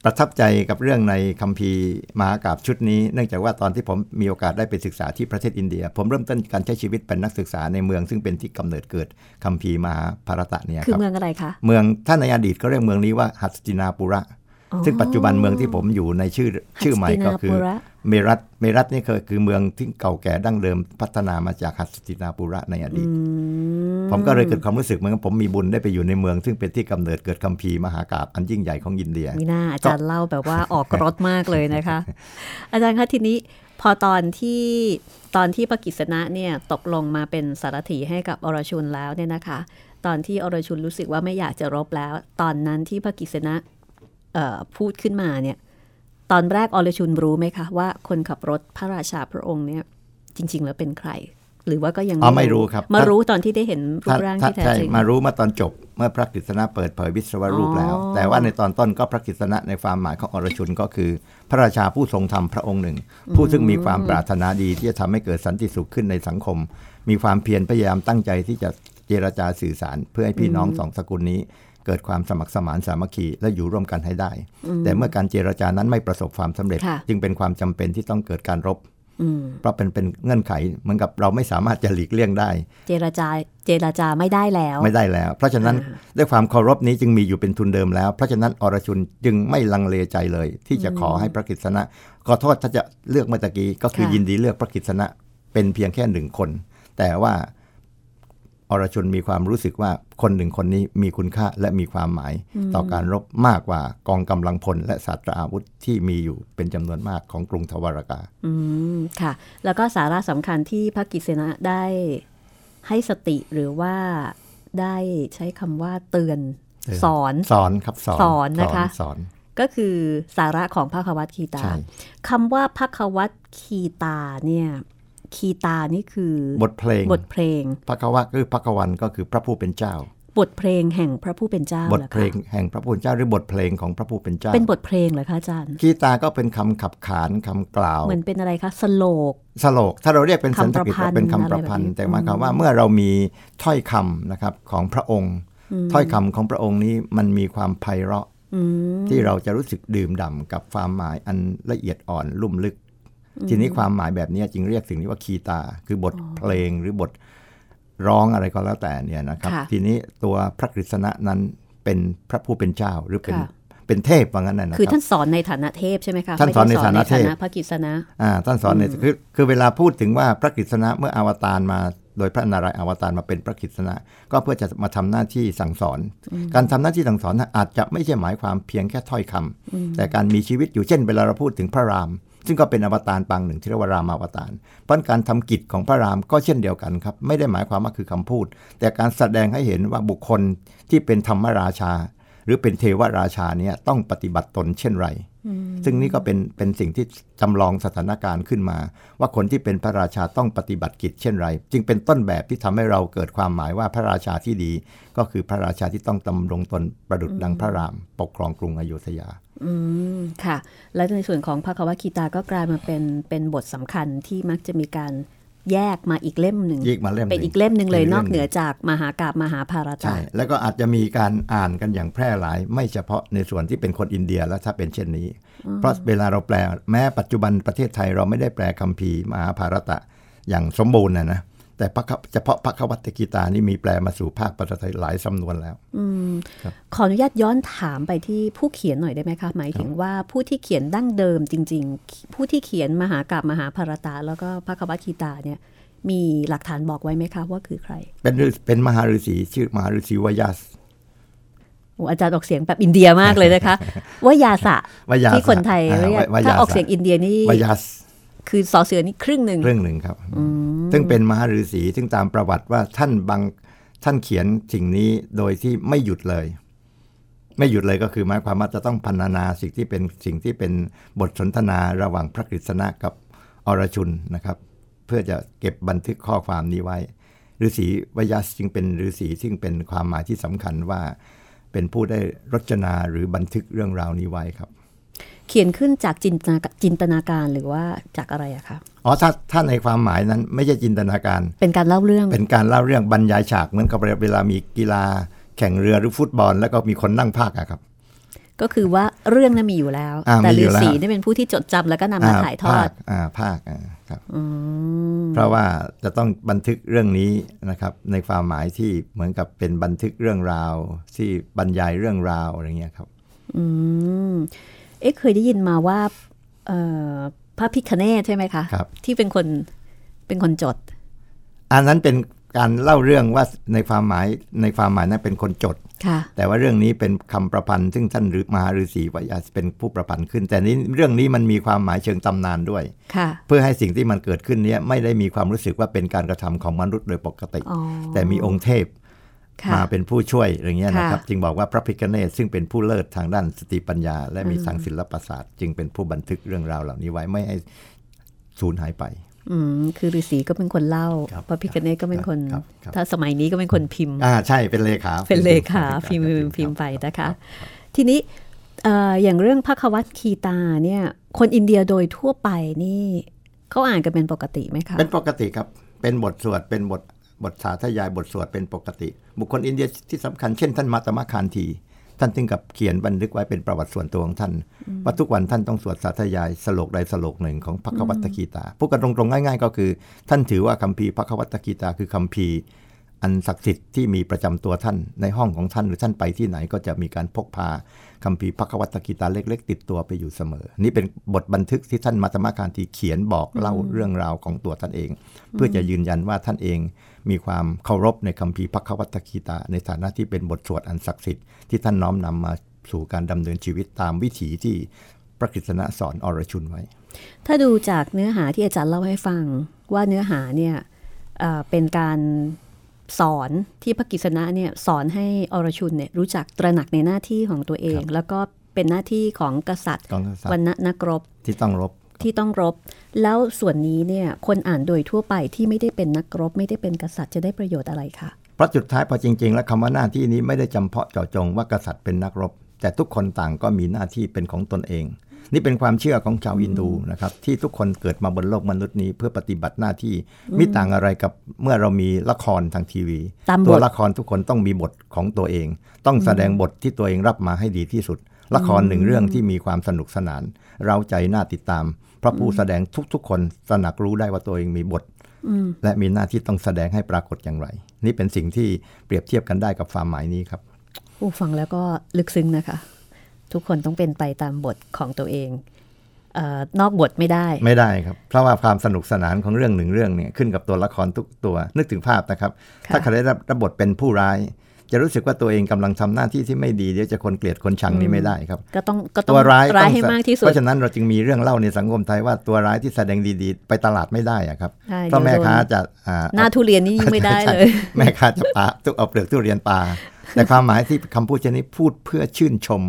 ประทับใจกับเรื่องในคัมภีร์มหากาบชุดนี้ เนื่องจากว่าตอนที่ผมมีโอกาสได้ไปศึกษาที่ประเทศอินเดีย ผมเริ่มต้นการใช้ชีวิตเป็นนักศึกษาในเมืองซึ่งเป็นที่กำเนิดเกิดคัมภีร์มหาภารตะเนี่ยคือครับเมืองอะไรคะเมืองถ้าในอดีตก็เรียกเมืองนี้ว่าหัสตินาปุระอ๋อ ซึ่งปัจจุบันเมืองที่ผมอยู่ในชื่อชื่อใหม่ก็คือหัสตินาปุระเมรัตเมรัตนี่คือคือเมืองที่เก่าแก่ดั้งเดิมพัฒนามาจากหัสตินาปุระในอดีต ผมก็เลยเกิดความรู้สึกเหมือนกับผมมีบุญได้ไปอยู่ในเมือง ซึ่งเป็นที่กำเนิดเกิดคัมภีร์มหากาบอันยิ่งใหญ่ของอินเดียมีหน้าอาจารย์เล่าแบบว่าออกรถมากเลยนะคะ อาจารย์คะทีนี้พอตอนที่ตอนที่พระกิษณะเนี่ยตกลงมาเป็นสารถีให้กับอรชุนแล้วเนี่ยนะคะ ตอนที่อรชุนรู้สึกว่าไม่อยากจะรบแล้ว ตอนนั้นที่พระกิษณะเอ่อ พูดขึ้นมาเนี่ยตอนแรกอรชุนรู้ไหมคะว่าคนขับรถพระราชาพระองค์เนี่ยจริง ๆ แล้วเป็นใคร หรือว่าก็ยังอ๋อไม่รู้ครับ มารู้ตอนที่ได้เห็นรูถ้าปร่างถ้าที่แท้ใช่จริงมารู้มาตอนจบเมื่อพระกฤษณะเปิดเผยวิศวรูปแล้วอ๋อแต่ว่าในตอนต้นก็พระกฤษณะในความหมายของอรชุนก็คือ พระราชาผู้ทรงธรรมพระองค์หนึ่ง ผู้ซึ่งมีความปรารถนาดีที่จะทำให้เกิดสันติสุขขึ้นในสังคม มีความเพียรพยายามตั้งใจที่จะเจรจาสื่อสาร เพื่อให้พี่น้องสองสกุลนี้ เกิดความสมัครสมานสามัคคีและอยู่ร่วมกันให้ได้ แต่เมื่อการเจรจานั้นไม่ประสบความสำเร็จค่ะจึงเป็นความจำเป็นที่ต้องเกิดการรบอืมเพราะเป็นเป็นเงื่อนไขเหมือนกับเราไม่สามารถจะหลีกเลี่ยงได้ เจรจาเจรจาไม่ได้แล้ว ไม่ได้แล้ว เพราะฉะนั้นด้วยความเคารพนี้จึงมีอยู่เป็นทุนเดิมแล้ว เพราะฉะนั้นอรชุนจึงไม่ลังเลใจเลย ที่จะขอให้พระกฤษณะขอโทษถ้าจะเลือกเมื่อตะกี้ก็คือค่ะยินดีเลือกพระกฤษณะเป็นเพียงแค่หนึ่งคน แต่ว่า อรชนมีความรู้สึกว่าคนหนึ่งคนนี้มีคุณค่าและมีความหมาย ต่อการรบมากกว่ากองกำลังพล และศาสตราอาวุธที่มีอยู่เป็นจำนวนมากของกรุงทวารากาอืมค่ะ แล้วก็สาระสำคัญที่พระกิษณะได้ให้สติหรือว่าได้ใช้คำว่าเตือนเตือนสอนสอนครับสอนสอนนะคะสอนก็คือสาระของพระควัตคีตาใช่คำว่าพระควัตคีตาเนี่ย คีตานี่คือบทเพลงบทเพลงพระควะคือพระกวันก็คือพระผู้เป็นเจ้า บทเพลงแห่งพระผู้เป็นเจ้าบทหรอคะเพลงแห่งพระผู้เป็นเจ้าหรือบทเพลงของพระผู้เป็นเจ้า เป็นบทเพลงเหรอคะอาจารย์กีตาก็เป็นคำขับขานคำกล่าวเหมือนเป็นอะไรคะสโลกสโลกถ้าเราเรียกเป็นสันสกฤตคำประพันธ์เป็นคำประพันธ์อะไรแบบนี้แต่หมายความว่าเมื่อเรามีถ้อยคำนะครับของพระองค์ ถ้อยคำของพระองค์นี้มันมีความไพเราะอืมที่เราจะรู้สึกดื่มด่ำกับความหมายอันละเอียดอ่อนลุ่มลึก ทีนี้ความหมายแบบนี้จึงเรียกสิ่งนี้ว่าคีตา คือบทเพลงหรือบทร้องอะไรก็แล้วแต่เนี่ยนะครับค่ะทีนี้ตัวพระกฤษณะนั้นเป็นพระผู้เป็นเจ้าหรือเป็นค่ะเป็นเทพว่างั้นนะนะคือครับท่านสอนในฐานะเทพใช่ไหมคะท่านสอนในไม่ได้ฐานะเทพพระกิษณะอ่าท่านสอนในคือคือเวลาพูดถึงว่าพระกฤษณะเมื่ออวตารมาโดยพระนารายณ์อวตารมาเป็นพระกฤษณะ ก็เพื่อจะมาทำหน้าที่สั่งสอน การทำหน้าที่สั่งสอนน่ะอาจจะไม่ใช่หมายความเพียงแค่ถ้อยคำแต่การมีชีวิตอยู่เช่นเวลาเราพูดถึงพระราม ซึ่งก็เป็นอวตารปางหนึ่งที่เรียกว่ารามอวตารเพราะการทำกิจของพระรามก็เช่นเดียวกันครับ ไม่ได้หมายความว่าคือคำพูด แต่การแสดงให้เห็นว่าบุคคลที่เป็นธรรมราชา หรือเป็นเทวราชาเนี่ยต้องปฏิบัติตนเช่นไร ซึ่งนี่ก็เป็นเป็นสิ่งที่จำลองสถานการณ์ขึ้นมา ว่าคนที่เป็นพระราชาต้องปฏิบัติกิจเช่นไร จึงเป็นต้นแบบที่ทำให้เราเกิดความหมายว่าพระราชาที่ดี ก็คือพระราชาที่ต้องดำรงตนประดุจดังพระราม ปกครองกรุงอยุธยา อืมค่ะ และในส่วนของพระควัตคีตาก็กลายมาเป็นเป็นบทสำคัญที่มักจะมีการ แยกมาอีกเล่มหนึ่งอีกมาเล่มหนึ่งเป็นอีกเล่มหนึ่งเลยเป็นนเล่อมกหนึ่งเหนือจากมหากาบมหาภารตะใช่แล้วก็อาจจะมีการอ่านกันอย่างแพร่หลาย ไม่เฉพาะในส่วนที่เป็นคนอินเดียแล้วถ้าเป็นเช่นนี้ เพราะเวลาเราแปลแม้ปัจจุบันประเทศไทยเราไม่ได้แปลคัมภีร์มหาภารตะอย่างสมบูรณ์นะนะ แต่พระคัมเฉพาะพระควัตกีตานี่มีแปลมาสู่ภาคภาษาไทยหลายสำนวนแล้วอืมครับขออนุญาตย้อนถามไปที่ผู้เขียนหน่อยได้ไหมคะ หมายถึงว่าผู้ที่เขียนดั้งเดิมจริง ๆ ผู้ที่เขียนมหากาบมหาภารตะแล้วก็พระควัตคีตาเนี่ยมีหลักฐานบอกไว้ไหมคะว่าคือใคร เป็นฤาษีเป็นมหาฤาษีชื่อมหาฤาษีวยัสโอ้อาจารย์ออกเสียงแบบอินเดียมากเลยนะคะ ว่ายาสะวยาสะที่คนไทยอ่าเรียกวยาสะถ้าออกเสียงอินเดียนี่วยัส คือสอเสือนี่ครึ่งหนึ่งเรื่องหนึ่งครับ ซึ่งเป็นมหาฤาษีซึ่งตามประวัติว่าท่านบางท่านเขียนสิ่งนี้โดยที่ไม่หยุดเลย ไม่หยุดเลยก็คือหมายความว่าจะต้องพันนาสิ่งที่เป็นสิ่งที่เป็นบทสนทนาระหว่างพระกฤษณะกับอรชุนนะครับ เพื่อจะเก็บบันทึกข้อความนี้ไว้ฤาษีวยัสจึงเป็นฤาษีซึ่งเป็นความหมายที่สำคัญว่า เป็นผู้ได้รจนาหรือบันทึกเรื่องราวนี้ไว้ครับ เขียนขึ้นจากจินตนาจินตนาการหรือว่าจากอะไรอะคะอ๋อถ้าถ้าในความหมายนั้นไม่ใช่จินตนาการ เป็นการเล่าเรื่อง เป็นการเล่าเรื่องบรรยายฉากเหมือนกับเวลามีกีฬา แข่งเรือหรือฟุตบอล แล้วก็มีคนนั่งภาคอะครับ ก็คือว่าเรื่องนั้นมีอยู่แล้วอ่าแต่มีอยู่ฤาแล้วษีนี่เป็นผู้ที่จดจำแล้วก็นำมาถ่ายทอดภคอ่าภาคอ่าครับอืมเพราะว่าจะต้องบันทึกเรื่องนี้นะครับ ในความหมายที่เหมือนกับเป็นบันทึกเรื่องราว ที่บรรยายเรื่องราวอะไรเงี้ยครับ อืม เอ๊ะเคยได้ยินมาว่าเอ่อพระพิคเนตใช่ไหมคะครับที่เป็นคนเป็นคนจด อันนั้นเป็นการเล่าเรื่องว่าในความหมายในความหมายนั้นเป็นคนจดค่ะแต่ว่าเรื่องนี้เป็นคำประพันธ์ซึ่งท่านหรือมหาฤาษีวายาสเป็นผู้ประพันธ์ขึ้น แต่นี้เรื่องนี้มันมีความหมายเชิงตำนานด้วยค่ะเพื่อให้สิ่งที่มันเกิดขึ้นเนี้ไม่ได้มีความรู้สึกว่าเป็นการกระทำของมนุษย์โดยปกติอ๋อแต่มีองค์เทพค่ะ มาเป็นผู้ช่วยอย่างเงี้ยนะครับค่ะจึงบอกว่าพระพิฆเนศซึ่งเป็นผู้เลิศทางด้านสติปัญญา และมีทางศิลปศาสตร์ จึงเป็นผู้บันทึกเรื่องราวเหล่านี้ไว้ไม่ให้สูญหายไปอืมคือฤาษีก็เป็นคนเล่าครับพระพิคเนตก็เป็นคนครับครับถ้าสมัยนี้ก็เป็นคนพิมพ์อ่าใช่เป็นเลขาเป็นเลขาพิมพ์พิมพ์พิมพ์ไปนะคะ ทีนี้เอ่ออย่างเรื่องพระควัตคีตาเนี่ยคนอินเดียโดยทั่วไปนี่เขาอ่านกันเป็นปกติไหมคะเป็นปกติครับเป็นบทสวดเป็นบท บทสาธยายบทสวดเป็นปกติ บุคคลอินเดียที่สำคัญเช่นท่านมาตมะคานทีท่านถึงกับเขียนบันทึกไว้เป็นประวัติส่วนตัวของท่านว่าทุกวันท่านต้องสวดสาธยายสโลกใดสโลกหนึ่งของพระควัตกีตาพูดกันตรงๆง่าย ๆ ก็คือ ท่านถือว่าคัมภีร์พระควัตกีตาคือคัมภีร์อันศักดิ์สิทธิ์ที่มีประจำตัวท่านในห้องของท่านหรือท่านไปที่ไหนก็จะมีการพกพาคัมภีร์พระคัตกีตาเล็ก ๆ ติดตัวไปอยู่เสมอ นี่เป็นบทบันทึกที่ท่านมัตมการทีเขียนบอกเล่าเรื่องราวของตัวท่านเอง เพื่อจะยืนยันว่าท่านเอง มีความเคารพในคัมภีพระคัตกีตา ในฐานะที่เป็นบทสวดอันศักดิ์สิทธิ์ที่ท่านน้อมนำมาสู่การดำเนินชีวิตตามวิถีที่พระกฤษณะสอนอรชุนไว้ ถ้าดูจากเนื้อหาที่อาจารย์เล่าให้ฟังว่าเนื้อหาเนี่ยเเป็นการสอนที่พระกิษณะเนี่ยสอนให้อรชุนเนี่ยรู้จักตระหนักในหน้าที่ของตัวเอง แล้วก็เป็นหน้าที่ของกษัตริย์ของกษัตริย์วันณนักรบที่ต้องรบ ที่ต้องรบ แล้วส่วนนี้เนี่ยคนอ่านโดยทั่วไปที่ไม่ได้เป็นนักรบ ไม่ได้เป็นกษัตริย์จะได้ประโยชน์อะไรคะเพราะจุดท้ายพอจริง ๆ แล้วคำว่าหน้าที่นี้ไม่ได้จำเพาะเจาะจงว่ากษัตริย์เป็นนักรบ แต่ทุกคนต่างก็มีหน้าที่เป็นของตนเอง นี่เป็นความเชื่อของชาวอินดูนะครับที่ทุกคนเกิดมาบนโลกมนุษย์นี้เพื่อปฏิบัติหน้าที่มิต่างอะไรกับเมื่อเรามีละครทางทีวีตามบทตัวละครทุกคนต้องมีบทของตัวเอง ต้องแสดงบทที่ตัวเองรับมาให้ดีที่สุดละครหนึ่งเรื่องที่มีความสนุกสนาน เราใจน่าติดตามเพราะผู้แสดงทุก ๆ คนตระหนักรู้ได้ว่าตัวเองมีบท และมีหน้าที่ต้องแสดงให้ปรากฏอย่างไร นี่เป็นสิ่งที่เปรียบเทียบกันได้กับความหมายนี้ครับผู้ฟังแล้วก็ลึกซึ้งนะคะ ทุกคนต้องเป็นไปตามบทของตัวเองเออนอกบทไม่ได้ไม่ได้ครับ เพราะว่าความสนุกสนานของเรื่องหนึ่งเรื่องเนี่ยขึ้นกับตัวละครทุกตัวนึกถึงภาพนะครับค่ะถ้าใครได้รับรับบทเป็นผู้ร้าย จะรู้สึกว่าตัวเองกำลังทำหน้าที่ที่ไม่ดีเดี๋ยวจะคนเกลียดคนชังนี่ไม่ได้ครับ ก็ต้องก็ต้องตัวร้ายร้ายต้องให้มากที่สุดเพราะฉะนั้นเราจึงมีเรื่องเล่าในสังคมไทยว่าตัวร้ายที่แสดงดีๆ ไปตลาดไม่ได้อะครับใช่เพราะแม่เดี๋ยวโดนค้าจะอ่าหน้าทุเรียนนี่ยิ่งไม่ได้เลยใช่แม่ค้าจะปาตุกเอาเปลือกทุเรียนปลาแต่ความหมายที่คำพูดเช่นนี้พูดเพื่อชื่นชม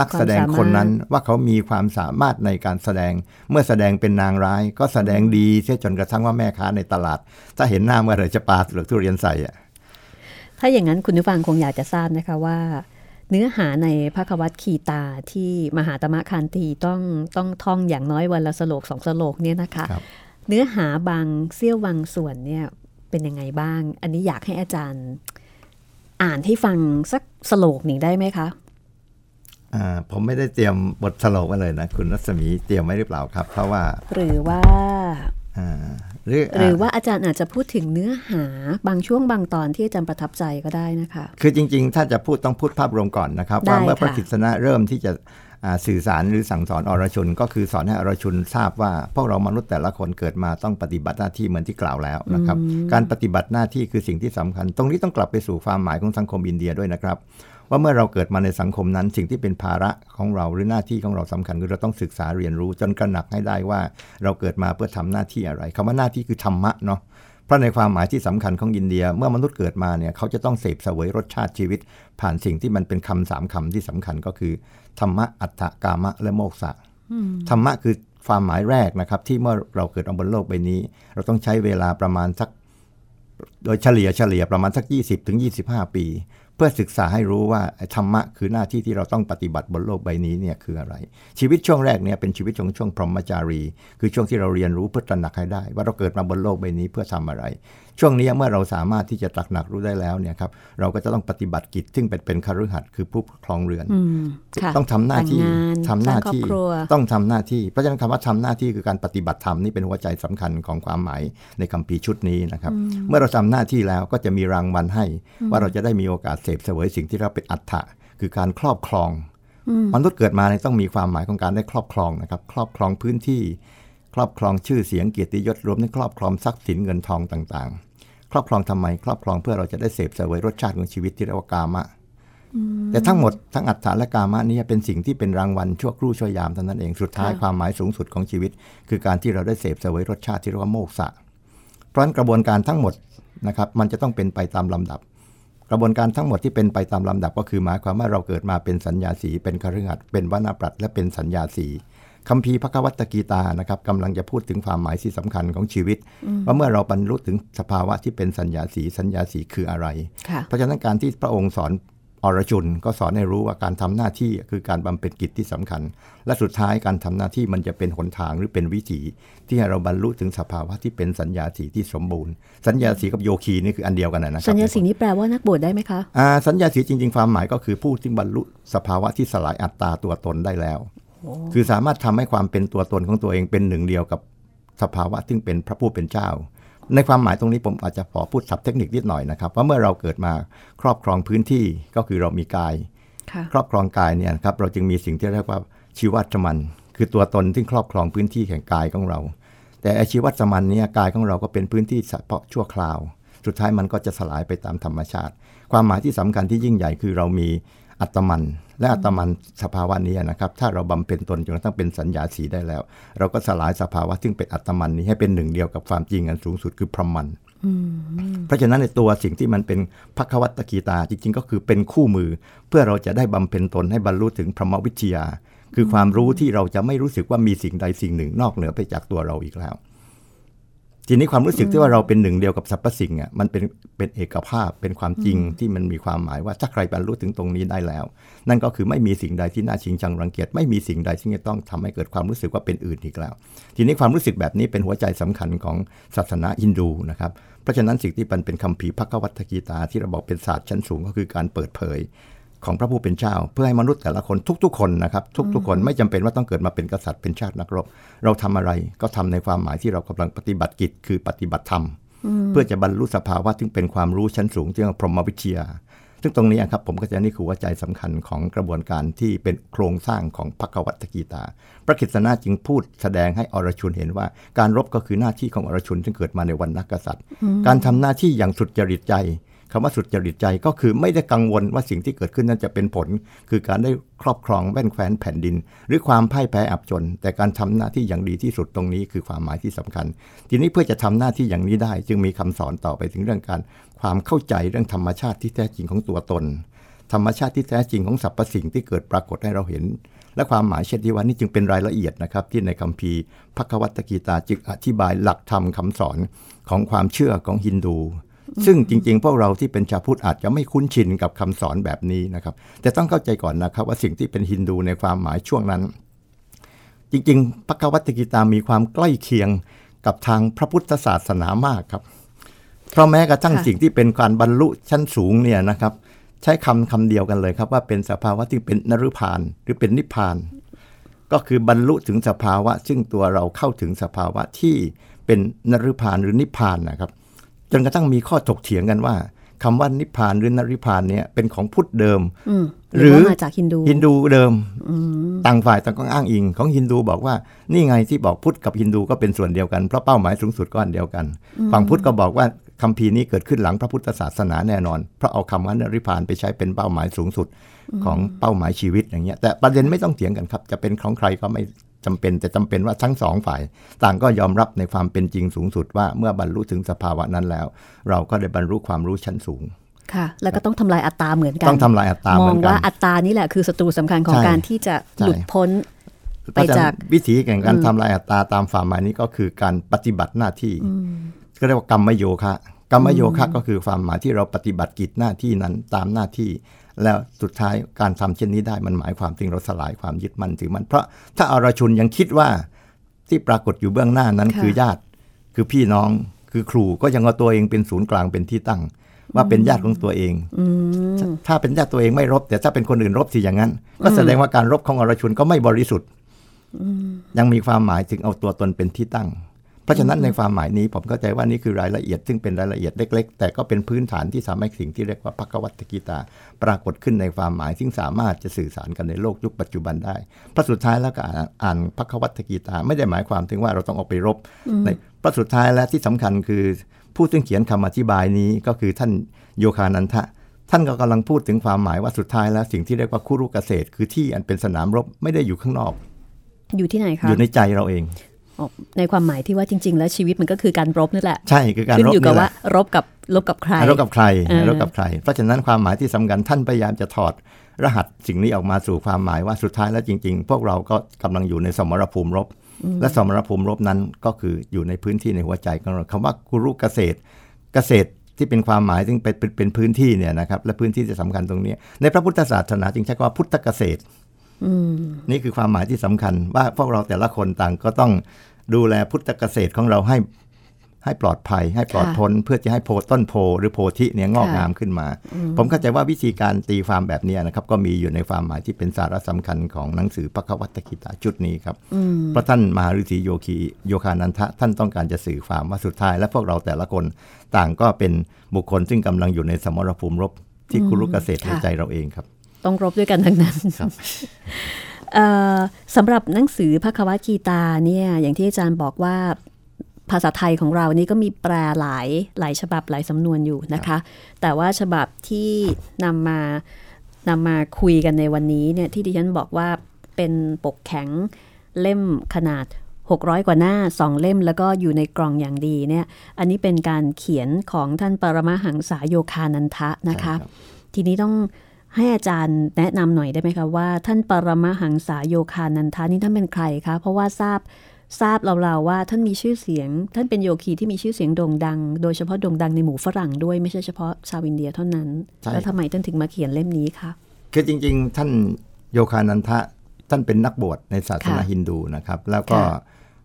นักแสดงคนนั้นว่าเขามีความสามารถในการแสดงเมื่อแสดงเป็นนางร้าย ก็แสดงดีเสียจนกระทั่งว่าแม่ค้าในตลาด ถ้าเห็นหน้าเมื่อไหรจะปาเปลือกทุเรียนใส่อะ ถ้าอย่างนั้นคุณผู้ฟังคงอยากจะทราบนะคะว่า เนื้อหาในพระควัตคีตาที่มหาตมะคันธีต้องต้องท่องอย่างน้อยวันละสโลกสองสโลกเนี่ยนะคะครับเนื้อหาบางเสี้ยวบางส่วนเนี่ยเป็นยังไงบ้าง อันนี้อยากให้อาจารย์ อ่านให้ฟังสักสโลกหนึ่งได้ไหมคะอ่าผมไม่ได้เตรียมบทสโลกไว้เลยนะ คุณรัศมีเตรียมไว้หรือเปล่าครับ เพราะว่า หรือว่าอ่า หรือหรือว่าอาจารย์อาจจะพูดถึงเนื้อหาบางช่วงบางตอนที่อาจารย์ประทับใจก็ได้นะคะ คือจริง ๆ ถ้าจะพูดต้องพูดภาพรวมก่อนนะครับได้ว่าเมื่อพระค่ะกิษณะเริ่มที่จะอ่าสื่อสารหรือสั่งสอนอรชุน ก็คือสอนให้อรชุนทราบว่าพวกเรามนุษย์แต่ละคนเกิดมาต้องปฏิบัติหน้าที่เหมือนที่กล่าวแล้วนะครับ การปฏิบัติหน้าที่คือสิ่งที่สำคัญ ตรงนี้ต้องกลับไปสู่ความหมายของสังคมอินเดียด้วยนะครับ ว่าเมื่อเราเกิดมาในสังคมนั้น สิ่งที่เป็นภาระของเราหรือหน้าที่ของเราสำคัญคือเราต้องศึกษาเรียนรู้ จนกระหนักให้ได้ว่าเราเกิดมาเพื่อทำหน้าที่อะไรคำว่าหน้าที่คือธรรมะเนาะเพราะในความหมายที่สำคัญของอินเดีย เมื่อมนุษย์เกิดมาเนี่ยเขาจะต้องเสพเสวยรสชาติชีวิต ผ่านสิ่งที่มันเป็นคำสามคำที่สำคัญก็คือ ธรรมะอัตถกามะและโมกษะธรรมะคือความหมายแรกนะครับ ที่เมื่อเราเกิดมาบนโลกใบนี้ เราต้องใช้เวลาประมาณสัก โดยเฉลี่ยเฉลี่ยประมาณสัก 20ถึง25 ปี เพื่อศึกษาให้รู้ว่าธรรมะคือหน้าที่ที่เราต้องปฏิบัติบนโลกใบนี้เนี่ยคืออะไร ชีวิตช่วงแรกเนี่ยเป็นชีวิตของช่วงพรหมจารี คือช่วงที่เราเรียนรู้เพื่อตระหนักให้ได้ ว่าเราเกิดมาบนโลกใบนี้เพื่อทำอะไร ช่วงนี้เมื่อเราสามารถที่จะตระหนักรู้ได้แล้วเนี่ยครับเราก็จะต้องปฏิบัติกิจซึ่งเป็นเป็นคฤหัสถ์คือผู้ครองเรือนอืมค่ะต้องทำหน้าที่แต่งงานทำหน้าสร้างครอบที่ครัวต้องทำหน้าที่ เพราะฉะนั้นคำว่าทำหน้าที่คือการปฏิบัติธรรมนี่เป็นหัวใจสำคัญของความหมายในคัมภีร์ชุดนี้นะครับ เมื่อเราทำหน้าที่แล้วก็จะมีรางวัลให้ ว่าเราจะได้มีโอกาสเสพเสวยสิ่งที่เราเป็นอัตถะคือการครอบครองมนุษย์เกิดมาเนี่ยต้องมีความหมายของการได้ครอบครองนะครับ ครอบครองพื้นที่ ครอบครองชื่อเสียงเกียรติยศรวมทั้งครอบครองทรัพย์สินเงินทองต่างๆ ครอบครองทำไม ครอบครองเพื่อเราจะได้เสพเสวยรสชาติของชีวิตที่เรียกว่ากามะแต่ทั้งหมดทั้งอัตถะและกามะนี้เป็นสิ่งที่เป็นรางวัลชั่วครู่ชั่วยามเท่านั้นเองสุดท้ายค่ะความหมายสูงสุดของชีวิต คือการที่เราได้เสพเสวยรสชาติที่เรียกว่าโมกษะเพราะฉะนั้นกระบวนการทั้งหมดนะครับมันจะต้องเป็นไปตามลำดับ กระบวนการทั้งหมดที่เป็นไปตามลำดับก็คือหมายความว่าเราเกิดมาเป็นสัญญาสีเป็นคฤหัสถ์เป็นวนาปรัตและเป็นสัญญาสี คัมภีร์พระกวัตกีตานะครับกำลังจะพูดถึงความหมายที่สำคัญของชีวิต ว่าเมื่อเราบรรลุถึงสภาวะที่เป็นสัญญาสีสัญญาสีคืออะไร เพราะฉะนั้นการที่พระองค์สอนอรชุนก็สอนให้รู้ว่าการทำหน้าที่คือการบำเพ็ญกิจที่สำคัญ และสุดท้ายการทำหน้าที่มันจะเป็นหนทางหรือเป็นวิถีที่ให้เราบรรลุถึงสภาวะที่เป็นสัญญาสีที่สมบูรณ์ สัญญาสีกับโยคีนี่คืออันเดียวกันนะครับสัญญาสีนี้แปลว่านักบวชได้ไหมคะสัญญาสีจริงๆความหมายก็คือผู้ที่บรรลุสภาวะที่สลายอัตตาตัวตนได้แล้ว คือสามารถทำให้ความเป็นตัวตนของตัวเองเป็นหนึ่งเดียวกับสภาวะที่เป็นพระผู้เป็นเจ้า ในความหมายตรงนี้ผมอาจจะขอพูดศัพท์เทคนิคนิดหน่อยนะครับว่าเมื่อเราเกิดมาครอบครองพื้นที่ก็คือเรามีกายค่ะครอบครองกายเนี่ยนะครับเราจึงมีสิ่งที่เรียกว่าชีวัตมัน คือตัวตนที่ครอบครองพื้นที่แห่งกายของเรา แต่ไอชีวัตมันเนี่ยกายของเราก็เป็นพื้นที่เฉพาะชั่วคราว สุดท้ายมันก็จะสลายไปตามธรรมชาติ ความหมายที่สำคัญที่ยิ่งใหญ่คือเรามีอัตมัน และอัตมันสภาวะนี้นะครับ ถ้าเราบำเพ็ญตนจนกระทั่งเป็นสัญญาสีได้แล้ว เราก็สลายสภาวะซึ่งเป็นอัตมันนี้ให้เป็นหนึ่งเดียวกับความจริงอันสูงสุดคือพรหมันเพราะฉะนั้นในตัวสิ่งที่มันเป็นพักวัตกีตาจริงๆ ก็คือเป็นคู่มือ เพื่อเราจะได้บำเพ็ญตนให้บรรลุถึงพรหมวิทยา คือความรู้ที่เราจะไม่รู้สึกว่ามีสิ่งใดสิ่งหนึ่งนอกเหนือไปจากตัวเราอีกแล้ว ทีนี้ความรู้สึกที่ว่าเราเป็นหนึ่งเดียวกับสรรพสิ่งอะมันเป็นเป็นเอกภาพเป็นความจริงที่มันมีความหมายว่าถ้าใครบรรลุถึงตรงนี้ได้แล้ว นั่นก็คือไม่มีสิ่งใดที่น่าชิงชังรังเกียจไม่มีสิ่งใดที่จะต้องทำให้เกิดความรู้สึกว่าเป็นอื่นอีกแล้ว ทีนี้ความรู้สึกแบบนี้เป็นหัวใจสำคัญของศาสนาฮินดูนะครับเพราะฉะนั้นสิ่งที่มันเป็นคำภีร์พระกวัตกีตาที่เราบอกเป็นศาสตร์ชั้นสูงก็คือการเปิดเผย ของพระผู้เป็นเจ้า เพื่อให้มนุษย์แต่ละคนทุก ๆ คนนะครับ ทุก ๆ คนไม่จำเป็นว่าต้องเกิดมาเป็นกษัตริย์เป็นชาตินักรบ เราทำอะไรก็ทำในความหมายที่เรากำลังปฏิบัติกิจคือปฏิบัติธรรม เพื่อจะบรรลุสภาวะที่เป็นความรู้ชั้นสูงที่เรียกว่าพรหมวิทยา ซึ่งตรงนี้ครับผมก็จะนี่คือหัวใจสำคัญของกระบวนการที่เป็นโครงสร้างของพระกวัตกีตา พระคิดนาจึงพูดแสดงให้อรชุนเห็นว่า การรบก็คือหน้าที่ของอรชุนที่เกิดมาในวันนักกษัตริย์ การทำหน้าที่อย่างสุดจริตใจ คำว่าสุดจริตใจก็คือไม่ได้กังวลว่าสิ่งที่เกิดขึ้นนั้นจะเป็นผล คือการได้ครอบครองแว่นแคว้นแผ่นดิน หรือความพ่ายแพ้อับจน แต่การทำหน้าที่อย่างดีที่สุดตรงนี้คือความหมายที่สำคัญ ทีนี้เพื่อจะทำหน้าที่อย่างนี้ได้ จึงมีคำสอนต่อไปถึงเรื่องการความเข้าใจเรื่องธรรมชาติที่แท้จริงของตัวตน ธรรมชาติที่แท้จริงของสรรพสิ่งที่เกิดปรากฏให้เราเห็น และความหมายเช่นที่ว่านี่จึงเป็นรายละเอียดนะครับ ที่ในคัมภีร์พระกวัตกีตาจึงอธิบายหลักธรรมคำสอนของความเชื่อของฮินดู ซึ่งจริงๆ พวกเราที่เป็นชาวพุทธอาจจะไม่คุ้นชินกับคำสอนแบบนี้นะครับ แต่ต้องเข้าใจก่อนนะครับว่าสิ่งที่เป็นฮินดูในความหมายช่วงนั้น จริงๆพระกวัตกีตามีความใกล้เคียงกับทางพระพุทธศาสนามากครับ เพราะแม้กระทั่งค่ะสิ่งที่เป็นการบรรลุชั้นสูงเนี่ยนะครับ ใช้คำคำเดียวกันเลยครับว่าเป็นสภาวะที่เป็นนรุพานหรือเป็นนิพพาน ก็คือบรรลุถึงสภาวะ ซึ่งตัวเราเข้าถึงสภาวะที่เป็นนรุพานหรือนิพพานนะครับ จนกระทั่งมีข้อถกเถียงกันว่าคำว่านิพพานหรือนริพานเนี่ยเป็นของพุทธเดิมอืมหรือว่ามาจากฮินดูฮินดูเดิมต่างฝ่ายต่างก็อ้างอิง ของฮินดูบอกว่านี่ไงที่บอกพุทธกับฮินดูก็เป็นส่วนเดียวกันเพราะเป้าหมายสูงสุดก็อันเดียวกัน ฝั่งพุทธก็บอกว่าคัมภีร์นี้เกิดขึ้นหลังพระพุทธศาสนาแน่นอน เพราะเอาคำว่านริพานไปใช้เป็นเป้าหมายสูงสุดของเป้าหมายชีวิตอย่างเงี้ยแต่ประเด็นไม่ต้องเถียงกันครับ จะเป็นของใครก็ไม่ จำเป็นแต่จำเป็นว่าทั้งสองฝ่าย ต่างก็ยอมรับในความเป็นจริงสูงสุดว่าเมื่อบรรลุถึงสภาวะนั้นแล้ว เราก็ได้บรรลุความรู้ชั้นสูงค่ะ แล้วก็ต้องทำลายอัตตาเหมือนกันต้องทำลายอัตตามเหอมืงอนกันว่าอัตตานี่แหละคือศัตรูสำคัญของใช่การที่จะใช่หลุดพ้นไปจากเพระฉะนั้นวิธีแห่งการทำลายอัตตาตามฝ่าหมายนี้ก็คือการปฏิบัติหน้าที่ ก็เรียกว่ากรรมโยคะกรรมโยคะก็คือความหมายที่เราปฏิบัติกิจหน้าที่นั้นตามหน้าที่ แล้วสุดท้ายการทำเช่นนี้ได้มันหมายความถึงเราสลายความยึดมั่นถือมันเพราะถ้าอรชุนยังคิดว่าที่ปรากฏอยู่เบื้องหน้านั้นค่ะคือญาติคือพี่น้องคือครูก็ยังเอาตัวเองเป็นศูนย์กลางเป็นที่ตั้ง ว่าเป็นญาติของตัวเองถ้าเป็นญาติตัวเองไม่รบ แต่ถ้าเป็นคนอื่นรบสิอย่างนั้น ก็แสดงว่าการรบของอรชุนก็ไม่บริสุทธิ์ยังมีความหมายถึงเอาตัวตนเป็นที่ตั้ง เพราะฉะนั้นในความหมายนี้ผมเข้าใจว่านี่คือรายละเอียด ซึ่งเป็นรายละเอียดเล็ก ๆ แต่ก็เป็นพื้นฐานที่ทำให้สิ่งที่เรียกว่าพักวัตกีตา ปรากฏขึ้นในความหมายซึ่งสามารถจะสื่อสารกันในโลกยุคปัจจุบันได้เพราะสุดท้ายแล้วก็อ่านอ่านพักวัตกีตา ไม่ได้หมายความถึงว่าเราต้องออกไปรบในเพราะสุดท้ายและที่สำคัญคือ ผู้ซึ่งเขียนคำอธิบายนี้ก็คือท่านโยคานันทะท่านก็กำลังพูดถึงความหมายว่าสุดท้ายแล้วสิ่งที่เรียกว่าคุรุเกษตร คือที่อันเป็นสนามรบไม่ได้อยู่ข้างนอก อยู่ที่ไหนคะอยู่ในใจเราเองอ๋อ ในความหมายที่ว่าจริง ๆ แล้วชีวิตมันก็คือการรบนี่แหละ ใช่คือการขึ้นรบอยู่กับนี่แหว่าละรบกับรบกับใครรบกับใครเออรบกับใคร เพราะฉะนั้นความหมายที่สำคัญท่านพยายามจะถอดรหัสสิ่งนี้ออกมาสู่ความหมายว่าสุดท้ายแล้วจริง ๆ พวกเราก็กำลังอยู่ในสมรภูมิรบ และสมรภูมิรบนั้นก็คืออยู่ในพื้นที่ในหัวใจของเราคำว่ากุรุเกษตรเกษตรที่เป็นความหมายซึ่งเป็นเป็นเป็นพื้นที่เนี่ยนะครับและพื้นที่ที่สำคัญตรงนี้ ในพระพุทธศาสนาจึงใช้คำว่าพุทธเกษตร นี่คือความหมายที่สำคัญว่าพวกเราแต่ละคนต่างก็ต้องดูแลพุทธเกษตรของเราให้ให้ปลอดภัย ให้ปลอดพ้นเพื่อจะให้โพต้นโพหรือโพธิเนี่ยงอกงามขึ้นมา ผมเข้าใจว่าวิธีการตีความแบบนี้นะครับ ก็มีอยู่ในความหมายที่เป็นสาระสำคัญของหนังสือพระควัตกิตาชุดนี้ครับเพราะท่านมหาฤาษีโยคีโยคานันทะท่านต้องการจะสื่อความว่าสุดท้าย และพวกเราแต่ละคนต่างก็เป็นบุคคลซึ่งกำลังอยู่ในสมรภูมิรบที่คุรุกเกษตรในใจเราเองครับ ต้องรบด้วยกันทั้งนั้นสำหรับหนังสือพระควกีตาเนี่ยอย่างที่อาจารย์บอกว่าภาษาไทยของเรานี่ก็มีแปลหลายหลายฉบับหลายสำนวนอยู่นะคะ แต่ว่าฉบับที่นำมานำมาคุยกันในวันนี้เนี่ยที่ดิฉันบอกว่าเป็นปกแข็งเล่มขนาด 600 กว่าหน้าสองเล่มแล้วก็อยู่ในกล่องอย่างดีเนี่ยอันนี้เป็นการเขียนของท่านปรมาหังษาโยคานันทะนะคะ ทีนี้ต้อง ให้อาจารย์แนะนำหน่อยได้ไหมคะว่าท่านปรมาหังษาโยคานันทานี่ท่านเป็นใครคะ เพราะว่าทราบทราบเราๆว่าท่านมีชื่อเสียง ท่านเป็นโยคีที่มีชื่อเสียงโด่งดัง โดยเฉพาะโด่งดังในหมู่ฝรั่งด้วยไม่ใช่เฉพาะชาวอินเดียเท่านั้น แล้วทำไมท่านถึงมาเขียนเล่มนี้คะคือจริง ๆ ท่านโยคานันทะท่านเป็นนักบวชในศาสนาฮินดูนะครับ แล้วก็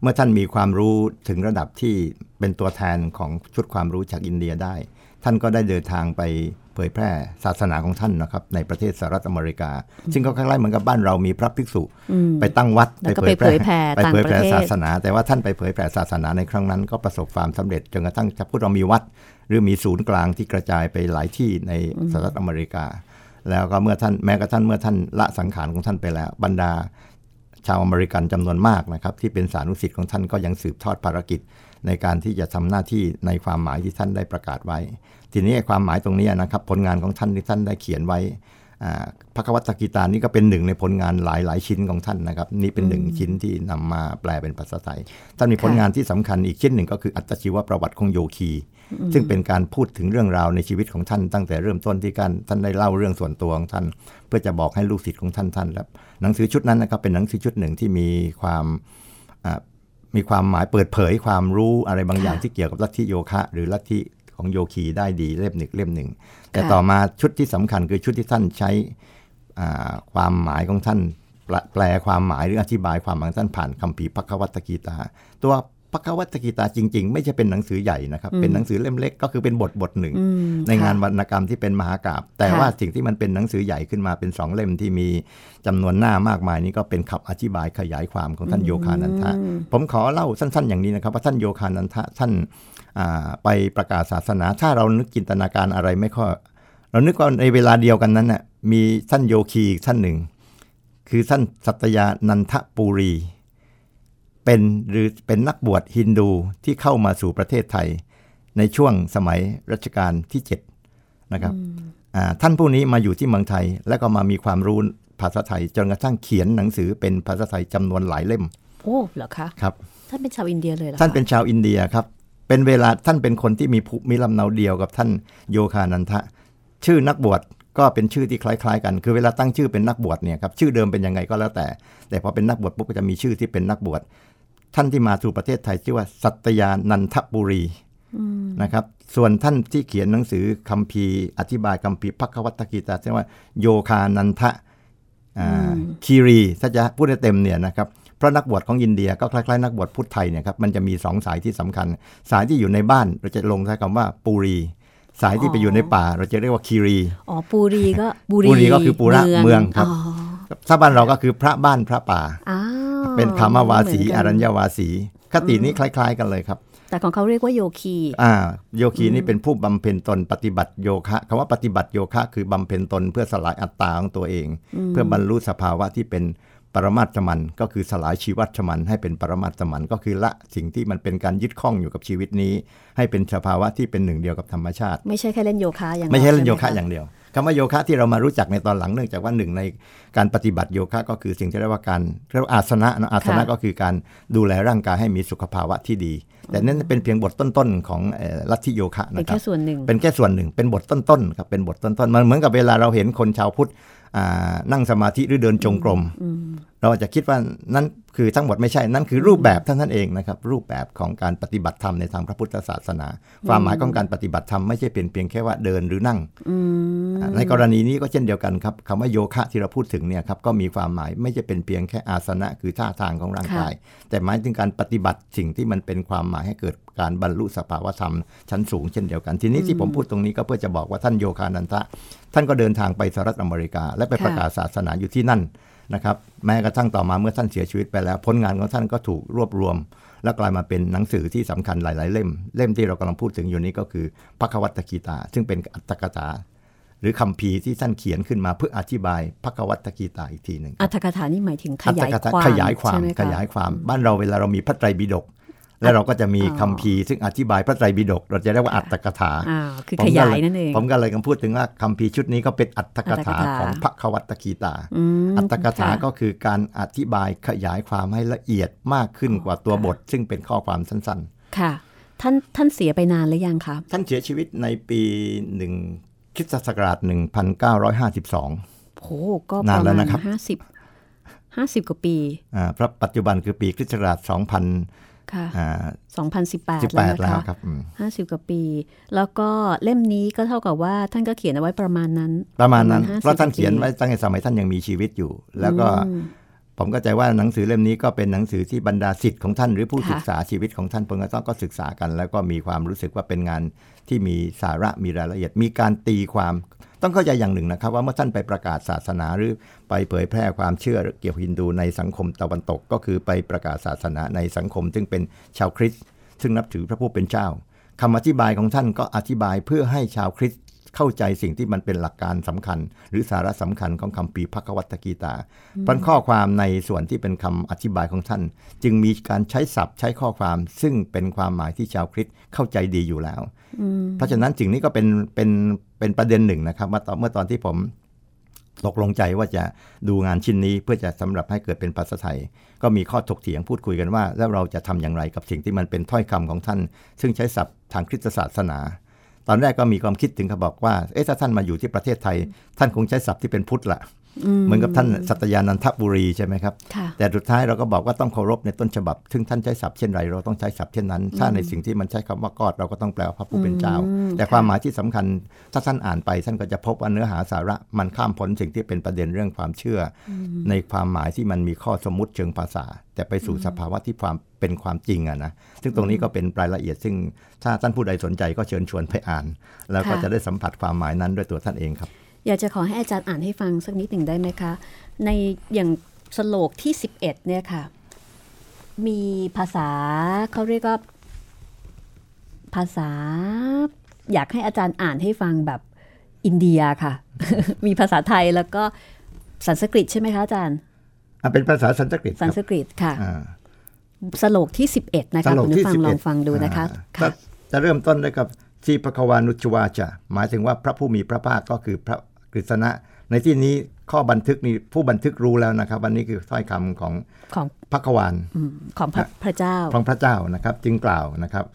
เมื่อท่านมีความรู้ถึงระดับที่เป็นตัวแทนของชุดความรู้จากอินเดียได้ ท่านก็ได้เดินทางไปเผยแพร่ศาสนาของท่านนะครับ ในประเทศสหรัฐอเมริกา ซึ่งก็คล้ายๆเหมือนกับบ้านเรามีพระภิกษุ ไปตั้งวัดไปเผยแพร่ไปเผยแพร่ศาสนา แต่ว่าท่านไปเผยแพร่ศาสนาในครั้งนั้น ก็ประสบความสำเร็จจนกระทั่งจะพูดเรามีวัด หรือมีศูนย์กลางที่กระจายไปหลายที่ในสหรัฐอเมริกา แล้วก็เมื่อท่านแม้กระทั่งเมื่อท่านละสังขารของท่านไปแล้ว บรรดา ชาวอเมริกันจำนวนมากนะครับที่เป็นสานุสิทธิ์ของท่านก็ยังสืบทอดภารกิจ ในการที่จะทำหน้าที่ในความหมายที่ท่านได้ประกาศไว้ ทีนี้ความหมายตรงนี้นะครับผลงานของท่านที่ท่านได้เขียนไว้พระควัตกิตานี่ก็เป็นหนึ่งในผลงานหลายหลายชิ้นของท่านนะครับ นี่เป็นหนึ่งชิ้นที่นำมาแปลเป็นภาษาไทยท่านมีผลงานที่สำคัญอีกชิ้นหนึ่งก็คืออัตชีวประวัติของโยคี ซึ่งเป็นการพูดถึงเรื่องราวในชีวิตของท่านตั้งแต่เริ่มต้นที่การท่านได้เล่าเรื่องส่วนตัวของท่าน เพื่อจะบอกให้ลูกศิษย์ของท่านท่านแล้วหนังสือชุดนั้นนะครับเป็นหนังสือชุดหนึ่งที่มีความมีความหมายเปิดเผยความรู้อะไรบางอย่างที่เกี่ยวกับลัทธิโยคะ หรือลัทธิของโยคีได้ดีเล่มหนึ่งเล่มหนึ่ง แต่ต่อมาชุดที่สำคัญคือชุดที่ท่านใช้ความหมายของท่านแปลความหมายหรืออธิบายความหมายท่านผ่านคำพีพักวัตกีตา ตัว พักวัตกีตาจริง ๆ ไม่ใช่เป็นหนังสือใหญ่นะครับ เป็นหนังสือเล่มเล็กก็คือเป็นบทบทหนึ่ง ในงานวรรณกรรมที่เป็นมหากราบแต่ว่าสิ่งที่มันเป็นหนังสือใหญ่ขึ้นมาเป็นสองเล่มที่มีจำนวนหน้ามากมายนี้ก็เป็นขับอธิบายขยายความของท่านโยคานันทะ ผมขอเล่าสั้น ๆ อย่างนี้นะครับว่าท่านโยคานันทะท่านไปประกาศศาสนา ถ้าเรานึกจินตนาการอะไรไม่ค่อยเรานึกว่าในเวลาเดียวกันนั้นน่ะมีท่านโยคีท่านหนึ่ง คือท่านสัตยานันทปุรี เป็นหรือเป็นนักบวชฮินดูที่เข้ามาสู่ประเทศไทย ในช่วงสมัยรัชกาลที่ 7 นะครับท่านผู้นี้มาอยู่ที่เมืองไทย แล้วก็มามีความรู้ภาษาไทย จนกระทั่งเขียนหนังสือเป็นภาษาไทยจำนวนหลายเล่ม โอ้เหรอคะครับท่านเป็นชาวอินเดียเลยเหรอท่านเป็นชาวอินเดียครับเป็นเวลาท่านเป็นคนที่มีภูมิลำเนาเดียวกับท่านโยคานันทะ ชื่อนักบวชก็เป็นชื่อที่คล้าย ๆ กัน คือเวลาตั้งชื่อเป็นนักบวชเนี่ยครับชื่อเดิมเป็นยังไงก็แล้วแต่ แต่พอเป็นนักบวชปุ๊บก็จะมีชื่อที่เป็นนักบวช ท่านที่มาสู่ประเทศไทยชื่อว่าสัตยานันทบุรีนะครับ ส่วนท่านที่เขียนหนังสือคัมภีร์อธิบายคัมภีร์พักวัตกีตาเรียกว่าโยคานันทะคีรีถ้าจะพูดได้เต็มเนี่ยนะครับพราะนักบวชของอินเดียก็คล้ายๆนักบวชพุทธไทยเนี่ยครับมันจะมีสองสายที่สำคัญ สายที่อยู่ในบ้านเราจะลงใช้คำว่าปูรี สายที่ไปอยู่ในป่า เราจะเรียกว่าคีรีอ๋อปูรีก็ปูรีก็คือปูระเมืองครับ ถ้าบ้านเราก็คือพระบ้านพระป่า เป็นคำวาสีอรัญญวาสี คตินี้คล้าย ๆ กันเลยครับ แต่ของเขาเรียกว่าโยคีอ่าโยคีนี่เป็นผู้บำเพ็ญตนปฏิบัติโยคะคำว่าปฏิบัติโยคะ คือบำเพ็ญตนเพื่อสลายอัตตาของตัวเอง เพื่อบรรลุสภาวะที่เป็นปรมาตมันก็คือสลายชีวัตมันให้เป็นปรมาตมันก็คือละสิ่งที่มันเป็นการยึดข้องอยู่กับชีวิตนี้ ให้เป็นสภาวะที่เป็นหนึ่งเดียวกับธรรมชาติ ไม่ใช่แค่เล่นโยคะอย่างไม่ใช่เล่นโยคะอย่างเดียว คำว่าโยคะที่เรามารู้จักในตอนหลังเนื่องจากว่าหนึ่งในการปฏิบัติโยคะก็คือสิ่งที่เรียกว่าการเรียกว่าอาสนะนะอาสนะก็คือการดูแลร่างกายให้มีสุขภาวะที่ดี แต่นั่นเป็นเพียงบทต้นๆของลัทธิโยคะนะครับเป็นแค่ส่วนหนึ่งเป็นแค่ส่วนหนึ่งเป็นบทต้นๆครับเป็นบทต้นๆมันเหมือนกับเวลาเราเห็นคนชาวพุทธนั่งสมาธิหรือเดินจงกรม เราอาจจะคิดว่านั่น คือทั้งหมดไม่ใช่นั่นคือรูปแบบเท่านั้นเองนะครับ รูปแบบของการปฏิบัติธรรมในทางพระพุทธศาสนา ความหมายของการปฏิบัติธรรมไม่ใช่เป็นเพียงแค่ว่าเดินหรือนั่ง ในกรณีนี้ก็เช่นเดียวกันครับคำว่าโยคะที่เราพูดถึงเนี่ยครับก็มีความหมายไม่ใช่เป็นเพียงแค่อาสนะคือท่าทางของร่างกาย แต่หมายถึงการปฏิบัติสิ่งที่มันเป็นความหมายให้เกิดการบรรลุสภาวธรรมชั้นสูงเช่นเดียวกัน ทีนี้ที่ผมพูดตรงนี้ก็เพื่อจะบอกว่าท่านโยคานันทะ ท่านก็เดินทางไปสหรัฐอเมริกา และไปประกาศศาสนาอยู่ที่นั่น นะครับแม้กระทั่งต่อมาเมื่อท่านเสียชีวิตไปแล้ว ผลงานของท่านก็ถูกรวบรวม และกลายมาเป็นหนังสือที่สำคัญหลาย ๆ เล่ม เล่มที่เรากำลังพูดถึงอยู่นี้ก็คือพระควัตกีตา ซึ่งเป็นอัตถกถาหรือคำพีร์ที่ท่านเขียนขึ้นมาเพื่ออธิบายพระควัตกีตาอีกทีหนึ่งอัตถกถานี่หมายถึงขยายอัตถกถความขยายความใช่ไหะขยายความ บ้านเราเวลาเรามีพระไตรปิฎก แล้วเราก็จะมีอ๋อคำพีร์ซึ่งอธิบายพระไตรปิฎกเราจะเรียกว่าอัตถกถาอ่าคือผมขก็ยายเลนั่นเองผมก็เลยกำลังพูดถึงว่าคำพีร์ชุดนี้ก็เป็นอัตถกถาอัตถกถาของพระควัตกีตาอืมอัตถกถาค่ะก็คือการอธิบายขยายความให้ละเอียดมากขึ้นกว่าตัวบท ซึ่งเป็นข้อความสั้นค่ะ ท่านท่านเสียไปนานหรือยังคะๆท่านเสียชีวิตในปีหนึ่งคริสตศักราช1952โหก็ปนานระแล้วมาณนะครับห้าสิบห้าสิบกว่าปี อ่าพระปัจจุบันคือปีคริสตศักราช2000 ค่ะอ่าสองพันสิบแปด18แล้วแล้วนะคะครับอืมห้าสิบกว่าปี แล้วก็เล่มนี้ก็เท่ากับว่าท่านก็เขียนเอาไว้ประมาณนั้น ประมาณนั้น50เพราะท่านเขียนไว้ปีตั้งแต่สมัยท่านยังมีชีวิตอยู่ แล้วก็อืมผมก็ใจว่าหนังสือเล่มนี้ก็เป็นหนังสือที่บรรดาสิทธิ์ของท่านหรือผู้ค่ะศึกษาชีวิตของท่านเพิ่งก็ต้องก็ศึกษากัน แล้วก็มีความรู้สึกว่าเป็นงานที่มีสาระมีรายละเอียด มีการตีความ ต้องเข้าใจอย่างหนึ่งนะครับ ว่าเมื่อท่านไปประกาศศาสนาหรือไปเผยแพร่ความเชื่อเกี่ยวกับฮินดูในสังคมตะวันตก ก็คือไปประกาศศาสนาในสังคม ซึ่งเป็นชาวคริสต์ซึ่งนับถือพระผู้เป็นเจ้าคำอธิบายของท่านก็อธิบายเพื่อให้ชาวคริสต์เข้าใจสิ่งที่มันเป็นหลักการสำคัญ หรือสาระสำคัญของคำปีพระควัตกีตาเพราข้อความในส่วนที่เป็นคำอธิบายของท่าน จึงมีการใช้ศัพท์ใช้ข้อความ ซึ่งเป็นความหมายที่ชาวคริสต์เข้าใจดีอยู่แล้ว เพราะฉะนั้นสิ่งนี้ก็เป็นเป็นเป็นประเด็นหนึ่งนะครับว่าตอนเมื่อตอนที่ผมตกลงใจว่าจะดูงานชิ้นนี้เพื่อจะสำหรับให้เกิดเป็นภาษาไทย ก็มีข้อถกเถียงพูดคุยกันว่า แล้วเราจะทำอย่างไรกับสิ่งที่มันเป็นถ้อยคำของท่าน ซึ่งใช้ศัพท์ทางคริสตศาสนา ตอนแรกก็มีความคิดถึงเขาบอกว่าเอ๊ะถ้าท่านมาอยู่ที่ประเทศไทย ท่านคงใช้ศัพท์ที่เป็นพุทธละ เหมือนกับท่านสัตยานันทบุรีใช่ไหมครับค่ะแต่สุดท้ายเราก็บอกว่าต้องเคารพในต้นฉบับ ซึ่งท่านใช้ศัพท์เช่นไรเราต้องใช้ศัพท์เช่นนั้น ถ้าในสิ่งที่มันใช้คำว่ากอดเราก็ต้องแปลว่าพระผู้เป็นเจ้าอืมแต่ค่ะความหมายที่สำคัญถ้าท่านอ่านไปท่านก็จะพบว่าเนื้อหาสาระมันข้ามพ้นสิ่งที่เป็นประเด็นเรื่องความเชื่ออในความหมายที่มันมีข้อสมมุติเชิงภาษา แต่ไปสู่สภาวะที่ความเป็นความจริงอะนะซึ่งตรงนี้ก็เป็นรายละเอียด ซึ่งถ้าท่านผู้ใดสนใจก็เชิญชวนไปอ่าน แล้วก็ค่ะจะได้สัมผัสความหมายนั้นด้วยตัวท่านเองครับ อยากจะขอให้อาจารย์อ่านให้ฟังสักนิดหนึ่งได้ไหมคะ ในอย่างสโลกที่ 11 เนี่ยค่ะ มีภาษาเขาเรียกว่าภาษา อยากให้อาจารย์อ่านให้ฟังแบบอินเดียค่ะ มีภาษาไทยแล้วก็สันสกฤตใช่ไหมคะอาจารย์อะเป็นภาษาสันสกฤตคสันรับสกฤตค่ะอ่าสโลกที่ 11 นะคะสโลกคุณที่ผู้ฟัง11ลองฟังดูนะคะอ่าค่ะก็จะเริ่มต้นด้วยกับชีพควานุชวาจะหมายถึงว่าพระผู้มีพระภาคก็คือพระ กฤษณะ ในที่นี้ข้อบันทึกนี้ผู้บันทึกรู้แล้วนะครับวันนี้คือถ้อยคำของของพระควานอืมของพระพระเจ้าของพระเจ้านะครับ จึงกล่าวนะครับ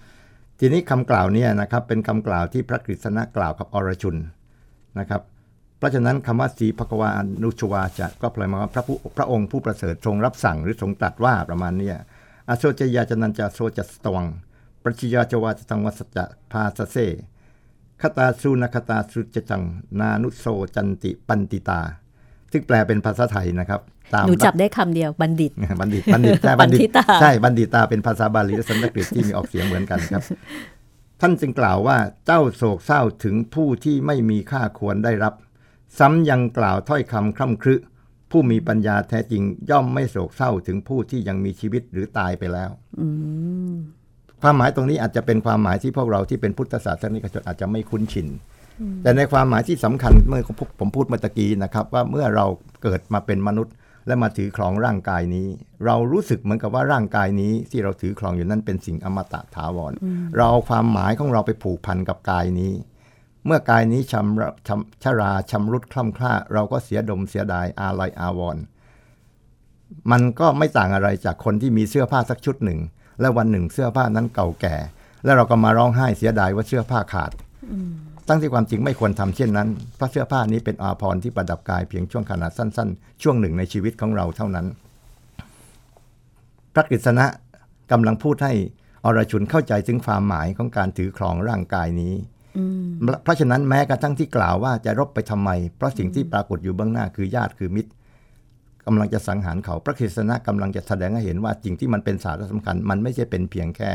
ทีนี้คำกล่าวเนี่ยนะครับเป็นคำกล่าวที่พระกฤษณะกล่าวกับอรชุนนะครับ เพราะฉะนั้นคำว่าสีภควานุชวาจะก็แปลมาว่าพระผู้พระองค์ผู้ประเสริฐทรงรับสั่งหรือทรงตรัสว่าประมาณเนี้ยอโซจยาจนันจะโซจะสตวังปรัชญาจวาจตังวัสจะพาสเซ คตาสุนคตาสุจจัง นานุโซจันติปันติตา ซึ่งแปลเป็นภาษาไทยนะครับตามหนูจับได้คำเดียวบัณฑิต บัณฑิตบัณฑิตใช่บัณฑิตาใช่บัณฑิตาเป็นภาษาบาลีและสันสกฤตที่มีออกเสียงเหมือนกันครับ ท่านจึงกล่าวว่าเจ้าโศกเศร้าถึงผู้ที่ไม่มีค่าควรได้รับ ซ้ำยังกล่าวถ้อยคำคร่ำครึผู้มีปัญญาแท้จริงย่อมไม่โศกเศร้าถึงผู้ที่ยังมีชีวิตหรือตายไปแล้ว ความหมายตรงนี้อาจจะเป็นความหมายที่พวกเราที่เป็นพุทธศาสนิกชนอาจจะไม่คุ้นชิน แต่ในความหมายที่สำคัญเมื่อผมพูดเมื่อตะกี้นะครับ ว่าเมื่อเราเกิดมาเป็นมนุษย์ และมาถือครองร่างกายนี้ เรารู้สึกเหมือนกับว่าร่างกายนี้ที่เราถือครองอยู่นั้นเป็นสิ่งอมตะถาวร เราเอาความหมายของเราไปผูกพันกับกายนี้ เมื่อกายนี้ชำระชำชราชำรุดคล่ำคล้าเราก็เสียดมเสียดายอาลัยอาวรณ์มันก็ไม่ต่างอะไรจากคนที่มีเสื้อผ้าสักชุดหนึ่ง และวันหนึ่งเสื้อผ้านั้นเก่าแก่ แล้วเราก็มาร้องไห้เสียดายว่าเสื้อผ้าขาดตั้งที่ความจริงไม่ควรทำเช่นนั้น เพราะเสื้อผ้านี้เป็นอาภรณ์ที่ประดับกายเพียงช่วงขนาดสั้น ๆ ช่วงหนึ่งในชีวิตของเราเท่านั้นระกฤษณะกำลังพูดให้อรชุนเข้าใจถึงความหมายของการถือครองร่างกายนี้ เพราะฉะนั้นแม้กระทั่งที่กล่าวว่าจะรบไปทำไม เพราะสิ่งที่ปรากฏอยู่เบื้องหน้าคือญาติคือมิตร กำลังจะสังหารเขา พระคริสตนะกำลังจะแสดงให้เห็นว่าสิ่งที่มันเป็นสาระสำคัญ มันไม่ใช่เป็นเพียงแค่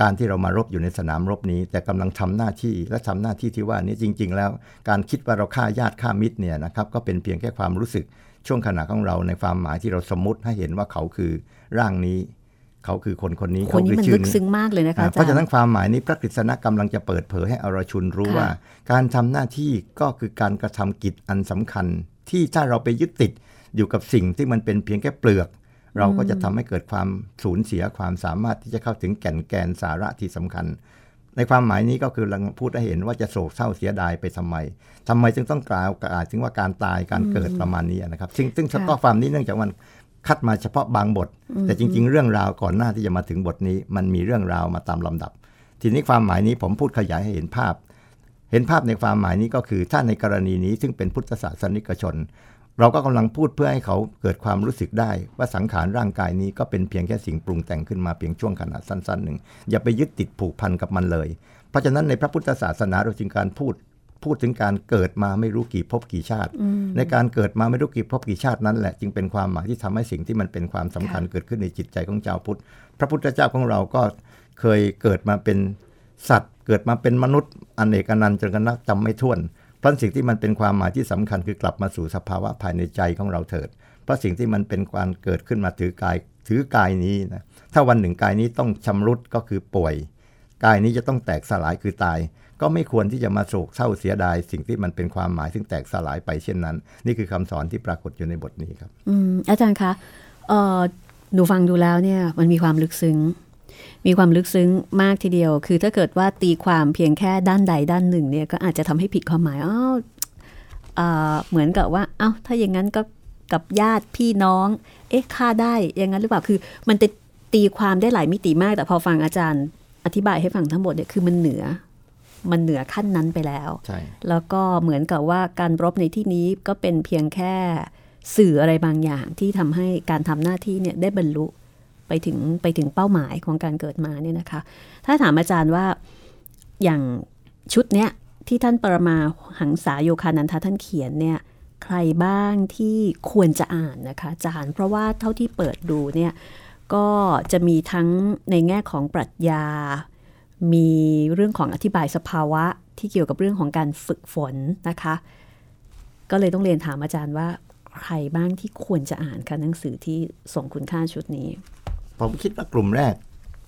การที่เรามารบอยู่ในสนามรบนี้ แต่กำลังทำหน้าที่และทำหน้าที่ที่ว่านี้จริง ๆ แล้ว การคิดว่าเราฆ่าญาติฆ่ามิตรเนี่ยนะครับก็เป็นเพียงแค่ความรู้สึกช่วงขณะของเราในความหมายที่เราสมมติให้เห็นว่าเขาคือร่างนี้เขาคือคนคนนี้คนนี้เขามันชื่ลึกซึ้งมากเลยนะคะอ่าอาเพราะจาฉะรนั้นย์ความหมายนี้พระกฤษณะกำลังจะเปิดเผยให้อรชุนรู้ค่ะว่า การทำหน้าที่ก็คือการกระทำกิจอันสำคัญ ที่ถ้าเราไปยึดติด อยู่กับสิ่งที่มันเป็นเพียงแค่เปลือก เราก็จะทำให้เกิดความสูญเสียความสามารถที่จะเข้าถึงแก่นแกนสาระที่สำคัญ ในความหมายนี้ก็คือลังพูดให้เห็นว่าจะโศกเศร้าเสียดายไปทำไมทำไมจึงต้องกล่าวกล่าวถึงว่าการตายการเกิดประมาณนี้นะครับซึ่งซึ่งข้อความนี้เนื่องจากมันคัดมาเฉพาะบางบท แต่จริง ๆ เรื่องราวก่อนหน้าที่จะมาถึงบทนี้ มันมีเรื่องราวมาตามลำดับ ทีนี้ความหมายนี้ผมพูดขยายให้เห็นภาพ เห็นภาพในความหมายนี้ก็คือถ้าในกรณีนี้ซึ่งเป็นพุทธศาสนิกชน เราก็กำลังพูดเพื่อให้เขาเกิดความรู้สึกได้ว่าสังขารร่างกายนี้ก็เป็นเพียงแค่สิ่งปรุงแต่งขึ้นมาเพียงช่วงขณะสั้นๆหนึ่งอย่าไปยึดติดผูกพันกับมันเลย เพราะฉะนั้นในพระพุทธศาสนาเราจึงการพูดพูดถึงการเกิดมาไม่รู้กี่ภพกี่ชาติ ในการเกิดมาไม่รู้กี่ภพกี่ชาตินั้นแหละจึงเป็นความหมายที่ทำให้สิ่งที่มันเป็นความสำคัญเกิดขึ้นในจิตใจของชาวพุทธ พระพุทธเจ้าของเราก็เคยเกิดมาเป็นสัตว์ เกิดมาเป็นมนุษย์อเนกอนันต์จนกระทั่งจำไม่ถ้วน เพราะสิ่งที่มันเป็นความหมายที่สำคัญคือกลับมาสู่สภาวะภายในใจของเราเถิด เพราะสิ่งที่มันเป็นการเกิดขึ้นมาถือกายถือกายนี้นะถ้าวันหนึ่งกายนี้ต้องชำรุดก็คือป่วย กายนี้จะต้องแตกสลายคือตาย ก็ไม่ควรที่จะมาโศกเศร้าเสียดาย สิ่งที่มันเป็นความหมายซึ่งแตกสลายไปเช่นนั้น นี่คือคำสอนที่ปรากฏอยู่ในบทนี้ครับ อืมอาจารย์คะเออหนูฟังดูแล้วเนี่ยมันมีความลึกซึ้ง มีความลึกซึ้งมากทีเดียว คือถ้าเกิดว่าตีความเพียงแค่ด้านใดด้านหนึ่งเนี่ยก็อาจจะทำให้ผิดความหมายอ้าวเอ่อเหมือนกับว่าเอ้าถ้าอย่างนั้นก็กับญาติพี่น้อง เอ๊ะฆ่าได้อย่างนั้นหรือเปล่าคือมันจะตีความได้หลายมิติมาก แต่พอฟังอาจารย์อธิบายให้ฟังทั้งหมดเนี่ยคือมันเหนือ มันเหนือขั้นนั้นไปแล้วใช่แล้วก็เหมือนกับว่าการรบในที่นี้ก็เป็นเพียงแค่สื่ออะไรบางอย่างที่ทำให้การทำหน้าที่เนี่ยได้บรรลุ ไปถึงไปถึงเป้าหมายของการเกิดมาเนี่ยนะคะ ถ้าถามอาจารย์ว่าอย่างชุดเนี้ยที่ท่านปรมาหังษาโยคานันทท่านเขียนเนี่ยใครบ้างที่ควรจะอ่านนะคะอาจารย์ เพราะว่าเท่าที่เปิดดูเนี่ยก็จะมีทั้งในแง่ของปรัชญา มีเรื่องของอธิบายสภาวะที่เกี่ยวกับเรื่องของการฝึกฝนนะคะ ก็เลยต้องเรียนถามอาจารย์ว่าใครบ้างที่ควรจะอ่านคะหนังสือที่ส่งคุณค่าชุดนี้ ผมคิดว่ากลุ่มแรก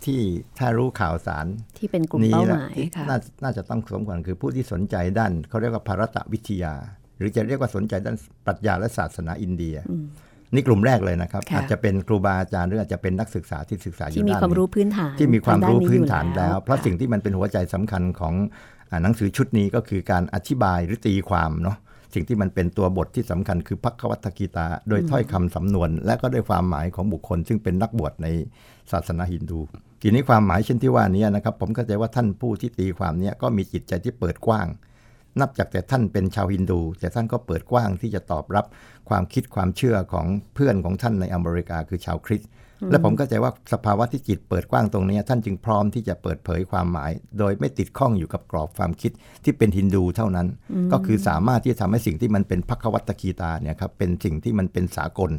ที่ถ้ารู้ข่าวสารที่เป็นกลุ่มนี้เป้าหนะมายค่ะน่าน่าจะต้องสมควรคือผู้ที่สนใจด้านเขาเรียกว่าภารตวิทยา หรือจะเรียกว่าสนใจด้านปรัชญาและศาสนาอินเดียนี่กลุ่มแรกเลยนะครับค่ะอาจจะเป็นครูบาอาจารย์หรืออาจจะเป็นนักศึกษาที่ศึกษาอยู่ที่มีด้านความนี้รู้พื้นฐานที่มีความทงด้รู้อยู่พื้นฐานแล้ว เพราะค่สิ่งที่มันเป็นหัวใจสำคัญของอาหนังสือชุดนี้ก็คือการอธิบายหรือตีความเนาะ สิ่งที่มันเป็นตัวบทที่สำคัญคือพักวัตกีตา โดยถ้อยคำสำนวน และก็ด้วยความหมายของบุคคล ซึ่งเป็นนักบวชในศาสนาฮินดู ทีนี้ความหมายเช่นที่ว่านี้นะครับ ผมเข้าใจว่าท่านผู้ที่ตีความเนี้ก็มีจิตใจที่เปิดกว้าง นับจากแต่ท่านเป็นชาวฮินดู แต่ท่านก็เปิดกว้างที่จะตอบรับความคิดความเชื่อของเพื่อนของท่านในอเมริกาคือชาวคริสต์ และผมก็ใจว่าสภาวะที่จิตเปิดกว้างตรงนี้ ท่านจึงพร้อมที่จะเปิดเผยความหมาย โดยไม่ติดข้องอยู่กับกรอบความคิดที่เป็นฮินดูเท่านั้น ก็คือสามารถที่จะทำให้สิ่งที่มันเป็นพักวัตกีตาเนี่ยครับเป็นสิ่งที่มันเป็นสากล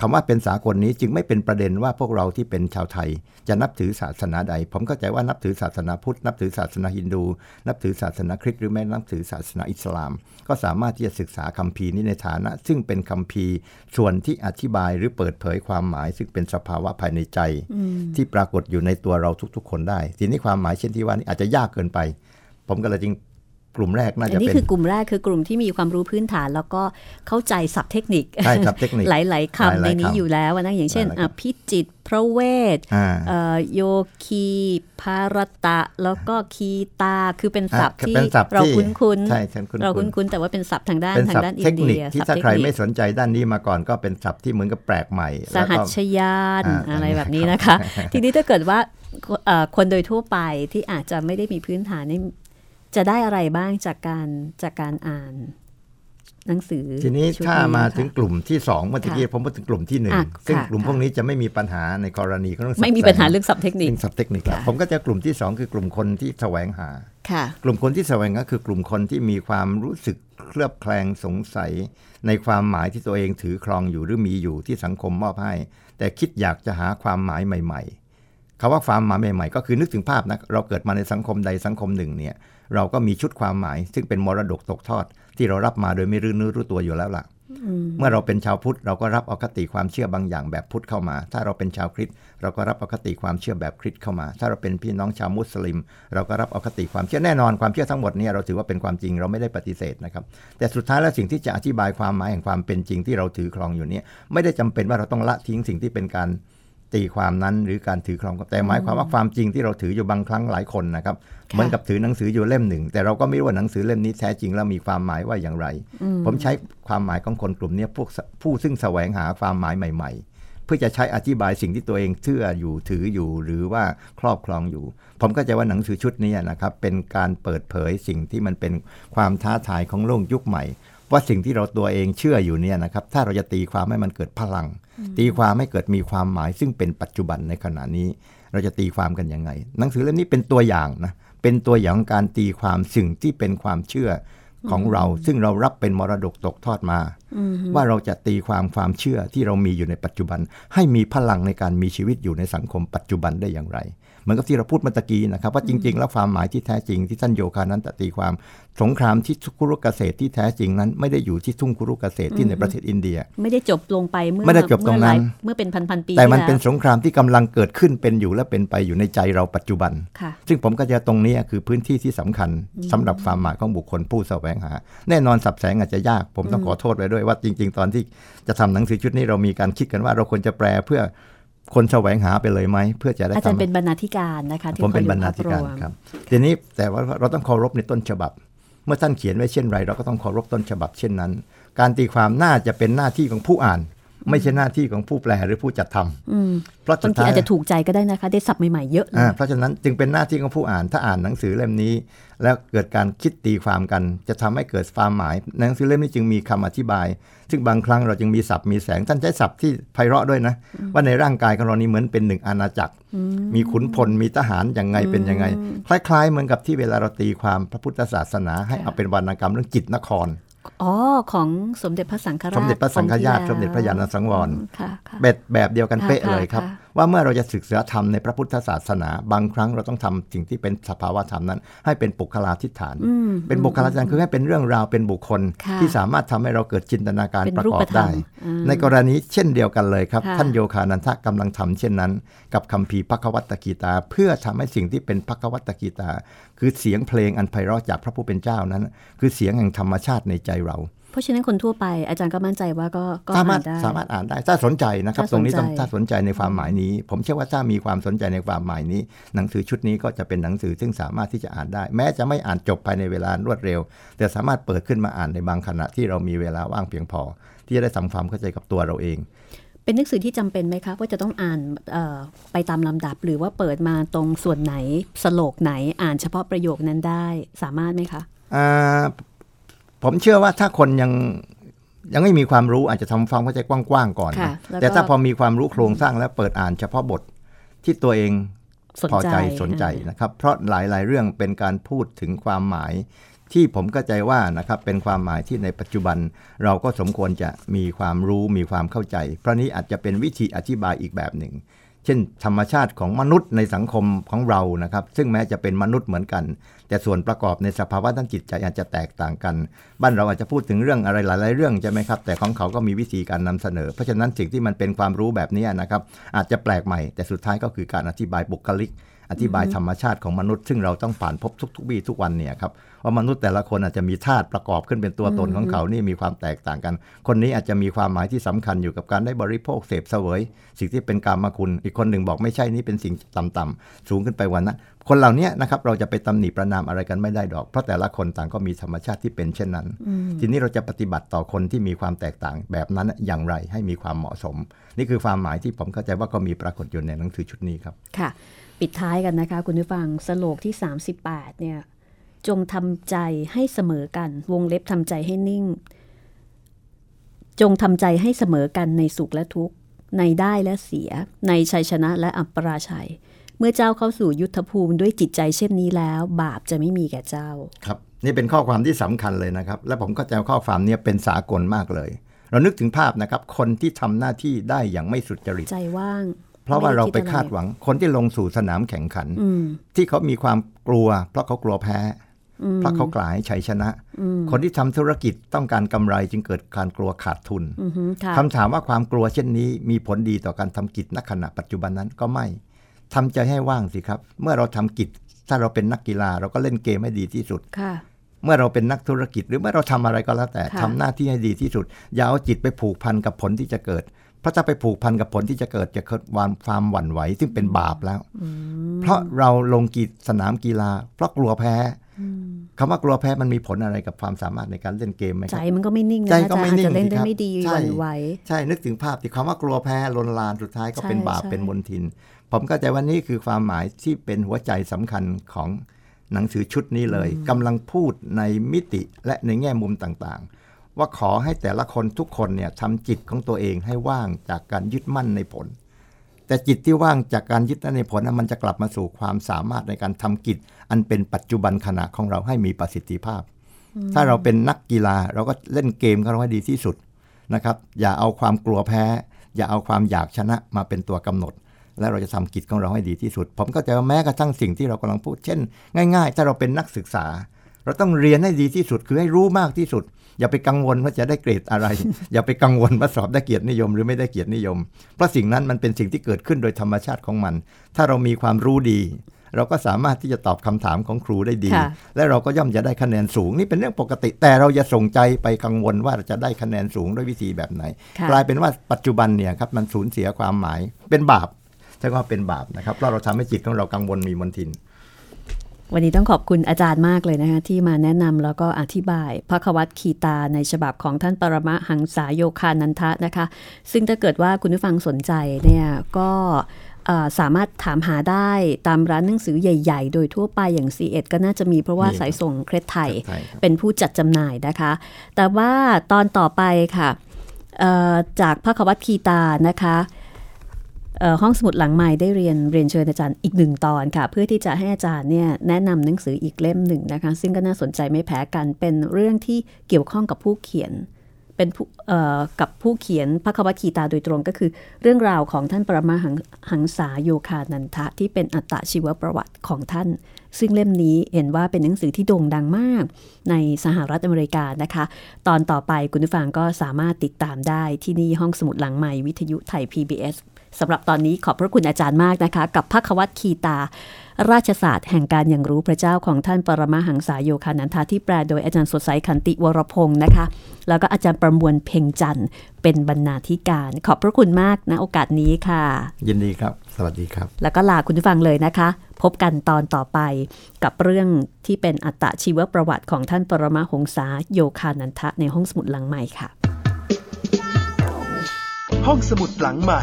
คำว่าเป็นสากลนี้จึงไม่เป็นประเด็นว่าพวกเราที่เป็นชาวไทย จะนับถือศาสนาใด ผมเข้าใจว่านับถือศาสนาพุทธ นับถือศาสนาฮินดู นับถือศาสนาคริสต์หรือแม้นับถือศาสนาอิสลาม ก็สามารถที่จะศึกษาคัมภีร์นี้ในฐานะ ซึ่งเป็นคัมภีร์ส่วนที่อธิบายหรือเปิดเผยความหมาย ซึ่งเป็นสภาวะภายในใจ ที่ปรากฏอยู่ในตัวเราทุกๆ คนได้ ทีนี้ความหมายเช่นที่ว่านี้อาจจะยากเกินไป ผมก็เลยจึง กลุ่มแรกน่าอัจะนนี้เป็นคือกลุ่มแรกคือกลุ่มที่มีความรู้พื้นฐาน แล้วก็เข้าใจศัพท์เทคนิคใช่ครับเทคนิคหลาย ๆคำหในลายๆนี้คำอยู่แล้วนะอย่างเช่นหลายๆคำอะพิจิตรพระเวทอ่าเอ่อโยคีภารตะ แล้วก็คีตาคือเป็นศัพท์อะที่เป็นศัพท์เราที่คุ้นๆใช่ฉันคุ้นๆเราคุ้นๆแต่ว่าเป็นศัพท์ทางด้านเป็นทาศังพด้านท์อิเทนคเดีนิคยที่ศัพท์ถ้าเทคใครนิคไม่สนใจด้านนี้มาก่อนก็เป็นศัพท์ที่เหมือนกับแปลกใหม่สแล้วหัก็ชยานอ่าอะไรอ่าแบบนี้นะคะ ทีนี้ถ้าเกิดว่าเอ่อคนโดยทั่วไปที่อาจจะไม่ได้มีพื้นฐานนี่ จะได้อะไรบ้างจากการจากการอ่าน หนังสือ ทีนี้ชุดถ้ามาค่ะถึงกลุ่มที่สองเมื่อกี้ค่ะผมพูดถึงกลุ่มที่หนึ่งอะซึ่งค่ะกลุ่มค่ะพวกนี้จะไม่มีปัญหาในกรณีของเรื่องไม่มีศักดิ์ปัญหาแสงเรื่องศัพท์เทคนิคเรื่องศัพท์เทคนิคแล้วค่ะผมก็จะกลุ่มที่สองคือกลุ่มคนที่แสวงหาค่ะกลุ่มคนที่แสวงก็คือกลุ่มคนที่มีความรู้สึกเคลือบแคลงสงสัย ในความหมายที่ตัวเองถือครองอยู่หรือมีอยู่ที่สังคมมอบให้ แต่คิดอยากจะหาความหมายใหม่ ๆคาว่าความหมายใหม่ๆ ก็คือนึกถึงภาพนะเราเกิดมาในสังคมใดสังคมหนึ่งเนี่ย เราก็มีชุดความหมาย ซึ่งเป็นมรดกตกทอด ที่เรารับมาโดยไม่รู้เนื้อรู้ตัวอยู่แล้วล่ะเมื่อเราเป็นชาวพุทธเราก็รับเอาคติความเชื่อบางอย่างแบบพุทธเข้ามา ถ้าเราเป็นชาวคริสต์เราก็รับเอาคติความเชื่อแบบคริสต์เข้ามา ถ้าเราเป็นพี่น้องชาวมุสลิม เราก็รับเอาคติความเชื่อแน่นอนความเชื่อทั้งหมดเนี่ยเราถือว่าเป็นความจริงเราไม่ได้ปฏิเสธนะครับ แต่สุดท้ายแล้วสิ่งที่จะอธิบายความหมายแห่งความเป็นจริงที่เราถือครองอยู่เนี่ยไม่ได้จำเป็นว่าเราต้องละทิ้งสิ่งที่เป็นการตีความนั้นหรือการถือครองแต่หมายความว่าความจริงที่เราถืออยู่บางครั้งหลายคนนะครับ เหมือนกับถือหนังสืออยู่เล่มหนึ่ง แต่เราก็ไม่รู้ว่าหนังสือเล่มนี้แท้จริงแล้วมีความหมายว่าอย่างไร ผมใช้ความหมายของคนกลุ่มเนี้ยพวกสผู้ซึ่งแสวงหาความหมายใหม่ ๆเพื่อจะใช้อธิบายสิ่งที่ตัวเองเชื่ออยู่ถืออยู่หรือว่าครอบครองอยู่ ผมก็จะว่าหนังสือชุดนี้นะครับ เป็นการเปิดเผยสิ่งที่มันเป็นความท้าทายของโลกยุคใหม่ ว่าสิ่งที่เราตัวเองเชื่ออยู่เนี่ยนะครับ ถ้าเราจะตีความให้มันเกิดพลัง ตีความให้เกิดมีความหมาย ซึ่งเป็นปัจจุบันในขณะนี้ เราจะตีความกันยังไง หนังสือเล่มนี้เป็นตัวอย่างนะ เป็นตัวอย่างการตีความสิ่งที่เป็นความเชื่อ ของเราซึ่งเรารับเป็นมรดกตกทอดมา ว่าเราจะตีความความเชื่อที่เรามีอยู่ในปัจจุบัน ให้มีพลังในการมีชีวิตอยู่ในสังคมปัจจุบันได้อย่างไร เหมือนกับที่เราพูดเมื่อตะกี้นะครับ ว่าจริง ๆ แล้วความหมายที่แท้จริงที่ท่านโยคานั้นตตีความสงครามที่คุรุเกษตรที่แท้จริงนั้น ไม่ได้อยู่ที่ทุ่งคุรุเกษตรที่ในประเทศอินเดีย ไม่ได้จบลงไปเมื่อไม่ได้จบตรงนั้นเมื่อหลายเมื่อเป็นพันพันๆปี แต่มันที่เป็นแล้วสงครามที่กำลังเกิดขึ้นเป็นอยู่และเป็นไปอยู่ในใจเราปัจจุบันค่ะซึ่งผมก็จะตรงนี้คือพื้นที่ที่สำคัญสำหรับความหมายของบุคคลผู้แสวงหา แน่นอนสับแสงอาจจะยาก ผมต้องขอโทษไว้ด้วยว่าจริง ๆ ตอนที่จะทำหนังสือชุดนี้เรามีการคิดกันว่าเราควรจะแปลเพื่อคนแสวงหาไปเลยไหมเพื่อจะได้อาจารย์ทำเป็นบรรณาธิการนะคะที่ผมเป็นคอยบรรณาธิการวมครับทีนี้แต่ว่าเราต้องเคารพในต้นฉบับ เมื่อท่านเขียนไว้เช่นไร เราก็ต้องเคารพต้นฉบับเช่นนั้น การตีความน่าจะเป็นหน้าที่ของผู้อ่าน ไม่ใช่หน้าที่ของผู้แปลหรือผู้จัดทำอืมเพราะสุบาดงทีท้ายอาจจะถูกใจก็ได้นะคะ ได้ศัพท์ใหม่ ๆ เยอะเลยอ่าเพราะฉะนั้นจึงเป็นหน้าที่ของผู้อ่านถ้าอ่านหนังสือเล่มนี้ แล้วเกิดการคิดตีความกัน จะทำให้เกิดความหมายหนังสือเล่มนี้จึงมีคำอธิบาย ซึ่งบางครั้งเราจึงมีศัพท์มีแสงท่านใช้ศัพท์ที่ไพเราะด้วยนะ ว่าในร่างกายของเรานี้เหมือนเป็นหนึ่งอาณาจักร มีขุนพลมีทหารอย่างไงเป็นยังไง คล้าย ๆ เหมือนกับที่เวลาเราตีความพระพุทธศาสนา ให้เอาเป็นวรรณกรรมเรื่องจิตนคร อ๋อ ของสมเด็จพระสังฆราช สมเด็จพระสังฆราชองค์ที่สมเด็จพระยาณสังวรค่ะค่ะแบบแบบเดียวกันค่ะเป๊ะเลยครับค่ะ ว่าเมื่อเราจะศึกษาธรรมในพระพุทธศาสนา บางครั้งเราต้องทำสิ่งที่เป็นสภาวะธรรมนั้น ให้เป็นปุคลาธิฐานอืมเป็นบุคลาธิฐานคือให้เป็นเรื่องราวเป็นบุคคลค่ะที่สามารถทำให้เราเกิดจินตนาการเป็นประกอรูบปธรรได้มอืมในกรณีเช่นเดียวกันเลยครับค่ะท่านโยคานันทะกำลังทำเช่นนั้น กับคัมภีร์พักวัตตกีตา เพื่อทำให้สิ่งที่เป็นพักวัตตกีตา คือเสียงเพลงอันไพเราะจากพระผู้เป็นเจ้านั้น คือเสียงแห่งธรรมชาติในใจเรา เพราะฉะนั้นคนทั่วไปอาจารย์ก็มั่นใจว่าก็ก็สามารถอ่นได้สามารถอ่านได้ถ้าสนใจนะครับถ้าตรงนี้สนใจต้องถ้าสนใจในความหมายนี้ ผมเชื่อว่าถ้ามีความสนใจในความหมายนี้ หนังสือชุดนี้ก็จะเป็นหนังสือซึ่งสามารถที่จะอ่านได้ แม้จะไม่อ่านจบภายในเวลารวดเร็ว แต่สามารถเปิดขึ้นมาอ่านในบางขณะที่เรามีเวลาว่างเพียงพอ ที่จะได้ทำความเข้าใจกับตัวเราเองเป็นหนังสือที่จำเป็นไหมคะว่าจะต้องอ่านเอ่อไปตามลำดับ หรือว่าเปิดมาตรงส่วนไหนสโลกไหนอ่านเฉพาะประโยคนั้นได้สามารถไหมคะอ่า ผมเชื่อว่าถ้าคนยังยังไม่มีความรู้อาจจะทำความเข้าใจกว้างๆก่อนค่ะนะแล้วก็แต่ถ้าพอมีความรู้โครงสร้างแล้วเปิดอ่านเฉพาะบทที่ตัวเองสนพอใจใจสนใจนะครับ เพราะหลายๆ เรื่องเป็นการพูดถึงความหมาย ที่ผมเข้าใจว่านะครับเป็นความหมายที่ในปัจจุบัน เราก็สมควรจะมีความรู้มีความเข้าใจ เพราะนี้อาจจะเป็นวิธีอธิบายอีกแบบหนึ่ง เช่น ธรรมชาติของมนุษย์ในสังคมของเรานะครับ ซึ่งแม้จะเป็นมนุษย์เหมือนกัน แต่ส่วนประกอบในสภาวะด้านจิตใจอาจจะแตกต่างกัน บ้านเราอาจจะพูดถึงเรื่องอะไรหลาย ๆ เรื่องใช่ไหมครับ แต่ของเขาก็มีวิธีการนำเสนอ เพราะฉะนั้นสิ่งที่มันเป็นความรู้แบบนี้นะครับ อาจจะแปลกใหม่ แต่สุดท้ายก็คือการอธิบายบุคลิก อธิบายธรรมชาติของมนุษย์ ซึ่งเราต้องผ่านพบทุกๆวี่ทุกวันเนี่ยครับ ว่ามนุษย์แต่ละคนอาจจะมีธาตุประกอบขึ้นเป็นตัวตนของเขานี่มีความแตกต่างกัน คนนี้อาจจะมีความหมายที่สำคัญอยู่กับการได้บริโภคเสพเสวย สิ่งที่เป็นกามคุณ อีกคนหนึ่งบอกไม่ใช่นี่เป็นสิ่งต่ำๆสูงขึ้นไปวันนั้นคนเหล่านี้นะครับเราจะไปตำหนิประนามอะไรกันไม่ได้ดอก เพราะแต่ละคนต่างก็มีธรรมชาติที่เป็นเช่นนั้น ทีนี้เราจะปฏิบัติต่อคนที่มีความแตกต่างแบบนั้นอย่างไรให้มีความเหมาะสม นี่คือความหมายที่ผมเข้าใจว่าก็มีปรากฏอยู่ในหนังสือชุดนี้ครับค่ะ ปิดท้ายกันนะคะ คุณผู้ฟังสโลกที่ 38เนี่ย จงทำใจให้เสมอกัน วงเล็บทำใจให้นิ่ง จงทำใจให้เสมอกันในสุขและทุกข์ในได้และเสีย ในชัยชนะและอัปราชัย เมื่อเจ้าเข้าสู่ยุทธภูมิด้วยจิตใจเช่นนี้แล้ว บาปจะไม่มีแก่เจ้า ครับ นี่เป็นข้อความที่สำคัญเลยนะครับ และผมก็จะข้อความนี้เป็นสากลมากเลย เรานึกถึงภาพนะครับ คนที่ทำหน้าที่ได้อย่างไม่สุจริตใจว่าง เพราะว่าเราไปม่ด้คาดหวังคนที่ลงสู่สนามแข่งขันอืมที่เขามีความกลัว เพราะเขากลัวแพ้ เพราะเขากลายชัยชนะ คนที่ทำธุรกิจต้องการกำไรจึงเกิดการกลัวขาดทุนอือฮึค่ะคำถามว่าความกลัวเช่นนี้ มีผลดีต่อการทำกิจณขณะปัจจุบันนั้นก็ไม่ทำใจให้ว่างสิครับ เมื่อเราทำกิจ ถ้าเราเป็นนักกีฬาเราก็เล่นเกมให้ดีที่สุดค่ะเมื่อเราเป็นนักธุรกิจหรือเมื่อเราทำอะไรก็แล้วแต่ค่ะทำหน้าที่ให้ดีที่สุด อย่าเอาจิตไปผูกพันกับผลที่จะเกิด เพราะถ้าไปผูกพันกับผลที่จะเกิดจะเกิดความความหวั่นไหวซึ่งเป็นบาปแล้ว เพราะเราลงกีสนามกีฬา เพราะกลัวแพ้ คำว่ากลัวแพ้มันมีผลอะไรกับความสามารถในการเล่นเกมไหมคใจรับมันก็ไม่นิ่งนะใจอาก็จารไม่ย์อาจนิ่งจะเล่นสิได้ครับไม่ดีใช่หวั่นไหวใช่นึกถึงภาพที่คำว่ากลัวแพ้ลนลานสุดท้ายก็เป็นใช่บาปใช่เป็นมนทิน ผมก็ใจว่านี่คือความหมายที่เป็นหัวใจสำคัญของหนังสือชุดนี้เลยกำลังพูดในมิติและในแง่มุมต่างๆ ว่าขอให้แต่ละคนทุกคนเนี่ยทำจิตของตัวเองให้ว่างจากการยึดมั่นในผล แต่จิตที่ว่างจากการยึดมั่นในผลนั้นมันจะกลับมาสู่ความสามารถในการทำกิจ อันเป็นปัจจุบันขณะของเราให้มีประสิทธิภาพ ถ้าเราเป็นนักกีฬาเราก็เล่นเกมของเราให้ดีที่สุดนะครับ อย่าเอาความกลัวแพ้ อย่าเอาความอยากชนะมาเป็นตัวกำหนด และเราจะทำกิจของเราให้ดีที่สุด ผมก็จะว่าแม้กระทั่งสิ่งที่เรากำลังพูด เช่น ง่าย ๆ ถ้าเราเป็นนักศึกษา เราต้องเรียนให้ดีที่สุด คือให้รู้มากที่สุด อย่าไปกังวลว่าจะได้เกรดอะไร อย่าไปกังวลว่าสอบได้เกียรตินิยม หรือไม่ได้เกียรตินิยม เพราะสิ่งนั้นมันเป็นสิ่งที่เกิดขึ้นโดยธรรมชาติของมัน ถ้าเรามีความรู้ดี เราก็สามารถที่จะตอบคำถามของครูได้ดีค่ะและเราก็ย่อมจะได้คะแนนสูง นี่เป็นเรื่องปกติ แต่เราอย่าส่งใจไปกังวลว่าเราจะได้คะแนนสูงด้วยวิธีแบบไหนค่ะกลายเป็นว่าปัจจุบันเนี่ยครับมันสูญเสียความหมายเป็นบาปใช่ว่าเป็นบาปนะครับเพราะเราทำให้จิตของเรากังวลมีมนทินวันนี้ต้องขอบคุณอาจารย์มากเลยนะคะที่มาแนะนำแล้วก็อธิบายพระควัตคีตาในฉบับของท่านปรมหังษาโยคานันทะนะคะ ซึ่งถ้าเกิดว่าคุณผู้ฟังสนใจเนี่ยก็เอ่อ สามารถถามหาได้ตามร้านหนังสือใหญ่ ๆ โดยทั่วไปอย่าง c ีเอ็ดก็น่าจะมีเพราะว่ามีครับสายส่งเครดไทยใช่ครับเป็นผู้จัดจำหน่ายนะคะ แต่ว่าตอนต่อไปค่ะเอ่อจากพระควัตคีตานะคะเอ่อห้องสมุดหลังใหม่ได้เรียนเรียนเชิญอาจารย์อีกหนึ่งตอนค่ะ เพื่อที่จะให้อาจารย์เนี่ยแนะนำหนังสืออีกเล่มหนึ่งนะคะ ซึ่งก็น่าสนใจไม่แพ้กันเป็นเรื่องที่เกี่ยวข้องกับผู้เขียน เป็นผู้กับผู้เขียนพระควัคีตาโดยตรงก็คือ เรื่องราวของท่านปรมาหังหงษาโยคานันทะ ที่เป็นอัตชีวประวัติของท่าน ซึ่งเล่มนี้เห็นว่าเป็นหนังสือที่โด่งดังมาก ในสหรัฐอเมริกานะคะ ตอนต่อไปคุณผู้ฟังก็สามารถติดตามได้ที่นี่ห้องสมุดหลังใหม่วิทยุไทย PBS สำหรับตอนนี้ขอบพระคุณอาจารย์มากนะคะ กับพักวัตคีตา ราชศาสตร์แห่งการอย่างรู้พระเจ้าของท่านปรมาหังษาโยคานันทาที่แปลโดยอาจารย์สดใสขันติวรพงศ์นะคะ แล้วก็อาจารย์ประมวลเพ่งจันทร์เป็นบรรณาธิการ ขอบพระคุณมากนะโอกาสนี้ค่ะ ยินดีครับ สวัสดีครับ แล้วก็ลาคุณผู้ฟังเลยนะคะ พบกันตอนต่อไป กับเรื่องที่เป็นอัตชีวประวัติของท่านปรมาหงษาโยคานันทะในห้องสมุดหลังใหม่ค่ะ ห้องสมุดหลังใหม่